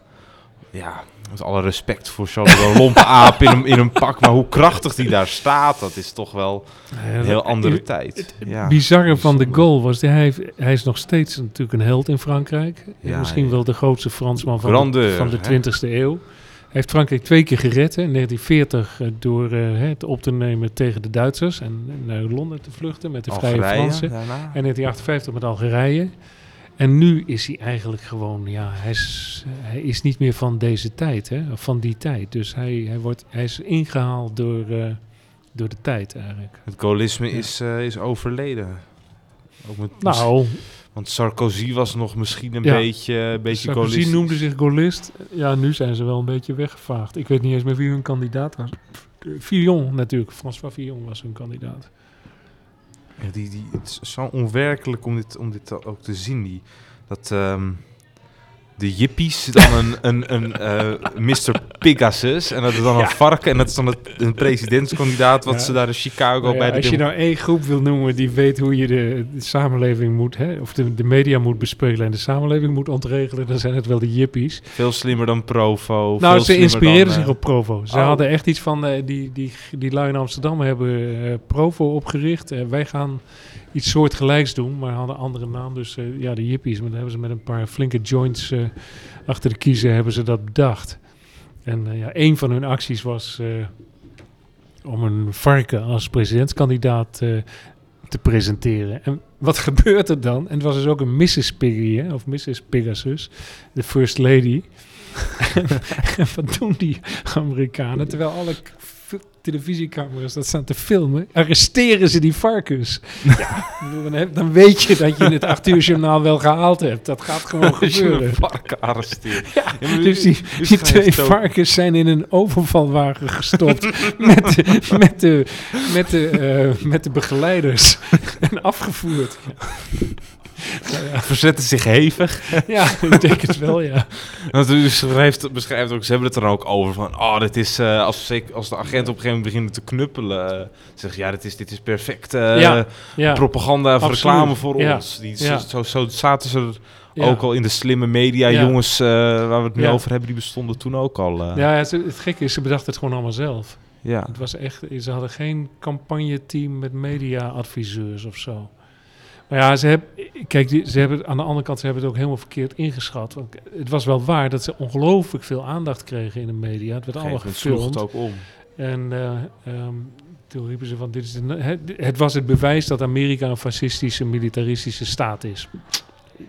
Ja, met alle respect voor zo'n lompe aap in een, in een pak. Maar hoe krachtig die daar staat, dat is toch wel een heel andere tijd. Het, ja, bizarre van de goal was, hij, hij is nog steeds natuurlijk een held in Frankrijk. Ja, Misschien wel de grootste Fransman van de, van de 20e eeuw. Hij heeft Frankrijk twee keer gered. Hè, in 1940 uh, door uh, het op te nemen tegen de Duitsers en naar Londen te vluchten met de Vrije Fransen. En in 1958 met Algerije. En nu is hij eigenlijk gewoon, ja, hij is, hij is niet meer van deze tijd, hè, van die tijd. Dus hij, hij, wordt, hij is ingehaald door, uh, door de tijd eigenlijk. Het gaullisme is, uh, is overleden. Ook met nou, want Sarkozy was nog misschien een ja, beetje, een beetje Sarkozy noemde zich gaullist. Ja, nu zijn ze wel een beetje weggevaagd. Ik weet niet eens meer wie hun kandidaat was. Fillon natuurlijk, François Fillon was hun kandidaat. Die, die, het is zo onwerkelijk om dit, om dit ook te zien. Die, dat, um, de jippies, dan een, een, een uh, eh, Mr. Pegasus. En dat is dan een varken. En dat is dan het, een presidentskandidaat wat ze daar in Chicago bij de... Als je nou één groep wil noemen die weet hoe je de, samenleving moet... Hè, of de, de media moet bespelen en de samenleving moet ontregelen... dan zijn het wel de jippies. Veel slimmer dan Provo. Nou, ze inspireerden zich eh, op Provo. Ze oh. hadden echt iets van... Uh, die, die, die lui in Amsterdam hebben Provo opgericht. wij gaan iets soortgelijks doen, maar hadden andere naam. Dus uh, ja, de Yippies. Maar dan hebben ze met een paar flinke joints uh, achter de kiezen hebben ze dat bedacht. En uh, ja, een van hun acties was om een varken als presidentskandidaat te presenteren. En wat gebeurt er dan? En het was dus ook een Mrs. Piggy, hè, of Mrs. Pegasus, de First Lady. en wat doen die Amerikanen? Terwijl alle televisiecamera's dat staan te filmen, arresteren ze die varkens. Ja, dan, weet je dat je het 8 uur journaal wel gehaald hebt. Dat gaat gewoon gebeuren. varken arresteren. Ja, dus die, die twee varkens zijn in een overvalwagen gestopt met, de, met, de, met, de, uh, met de begeleiders en afgevoerd. Ja, Verzetten zich hevig. ja, ik denk het wel, ja. U schrijft, beschrijft ook, ze hebben het er ook over van, oh, dit is, uh, als, als de agent op een gegeven moment beginnen te knuppelen, uh, zeg ja, dit is, dit is perfect uh, ja, ja. propaganda of reclame voor ons. Die, zo, zo, zaten ze er ook al in de slimme media, jongens, waar we het nu over hebben, die bestonden toen ook al. Ja, het, het gekke is, ze bedachten het gewoon allemaal zelf. Ja. Het was echt, ze hadden geen campagneteam met media-adviseurs of zo. Maar ja, ze hebben, kijk, ze hebben, aan de andere kant ze hebben het ook helemaal verkeerd ingeschat. Want het was wel waar dat ze ongelooflijk veel aandacht kregen in de media. Het werd allemaal gefilmd. het ook om. En uh, um, toen riepen ze van, dit is het, het, was het bewijs dat Amerika een fascistische, militaristische staat is.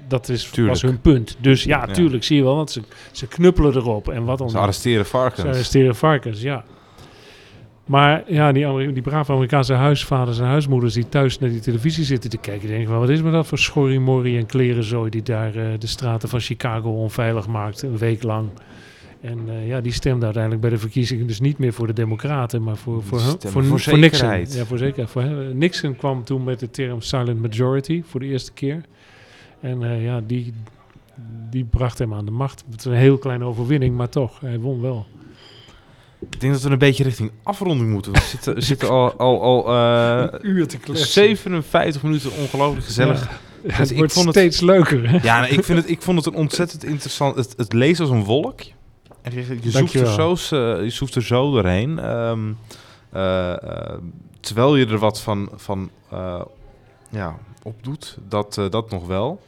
Dat is, was hun punt. Dus ja, ja, tuurlijk, zie je wel, want ze, ze knuppelen erop. En wat ze arresteren varkens. Ze arresteren varkens, ja. Maar ja, die, die brave Amerikaanse huisvaders en huismoeders die thuis naar die televisie zitten te kijken, denken van wat is me dat voor schorrimorrie en klerenzooi die daar uh, de straten van Chicago onveilig maakt, een week lang. En uh, ja, die stemde uiteindelijk bij de verkiezingen dus niet meer voor de Democraten, maar voor, voor, voor, voor, voor Nixon. Ja, voor zeker. Voor, Nixon kwam toen met de term silent majority voor de eerste keer. En ja, die, die bracht hem aan de macht. Het is een heel kleine overwinning, maar toch, hij won wel. Ik denk dat we een beetje richting afronding moeten. We zitten, zitten al, al, al uh, een uur te kletsen. 57 minuten ongelooflijk gezellig. Ja, het wordt ik vond steeds het, leuker. Hè? Ja, ik, vind het, ik vond het een ontzettend interessant... Het, het leest als een wolk. En je, je, zoeft er zo, uh, je zoeft er zo doorheen. Um, uh, terwijl je er wat van, van ja, op doet. Dat, dat nog wel.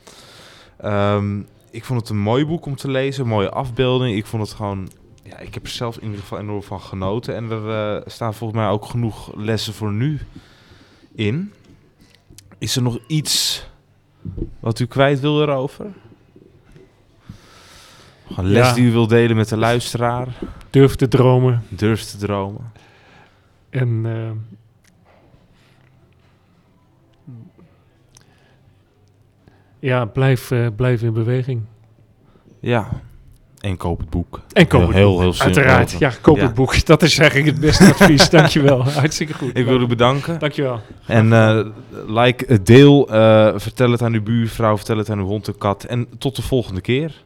Um, ik vond het een mooi boek om te lezen. Mooie afbeelding. Ik vond het gewoon ja, ik heb er zelf in ieder geval enorm van genoten. En er uh, staan volgens mij ook genoeg lessen voor nu in. Is er nog iets wat u kwijt wil erover? Een les die u wil delen met de luisteraar? Durf te dromen. Durf te dromen. En uh, ja, blijf, uh, blijf in beweging. Ja, en koop het boek. En koop het heel, boek. Heel, Uiteraard. Ja, koop het boek. Dat is eigenlijk het beste advies. Dankjewel. Hartstikke goed. Ik wil u bedanken. Dankjewel. En uh, like, deel, uh, vertel het aan uw buurvrouw, vertel het aan uw hond en kat. En tot de volgende keer.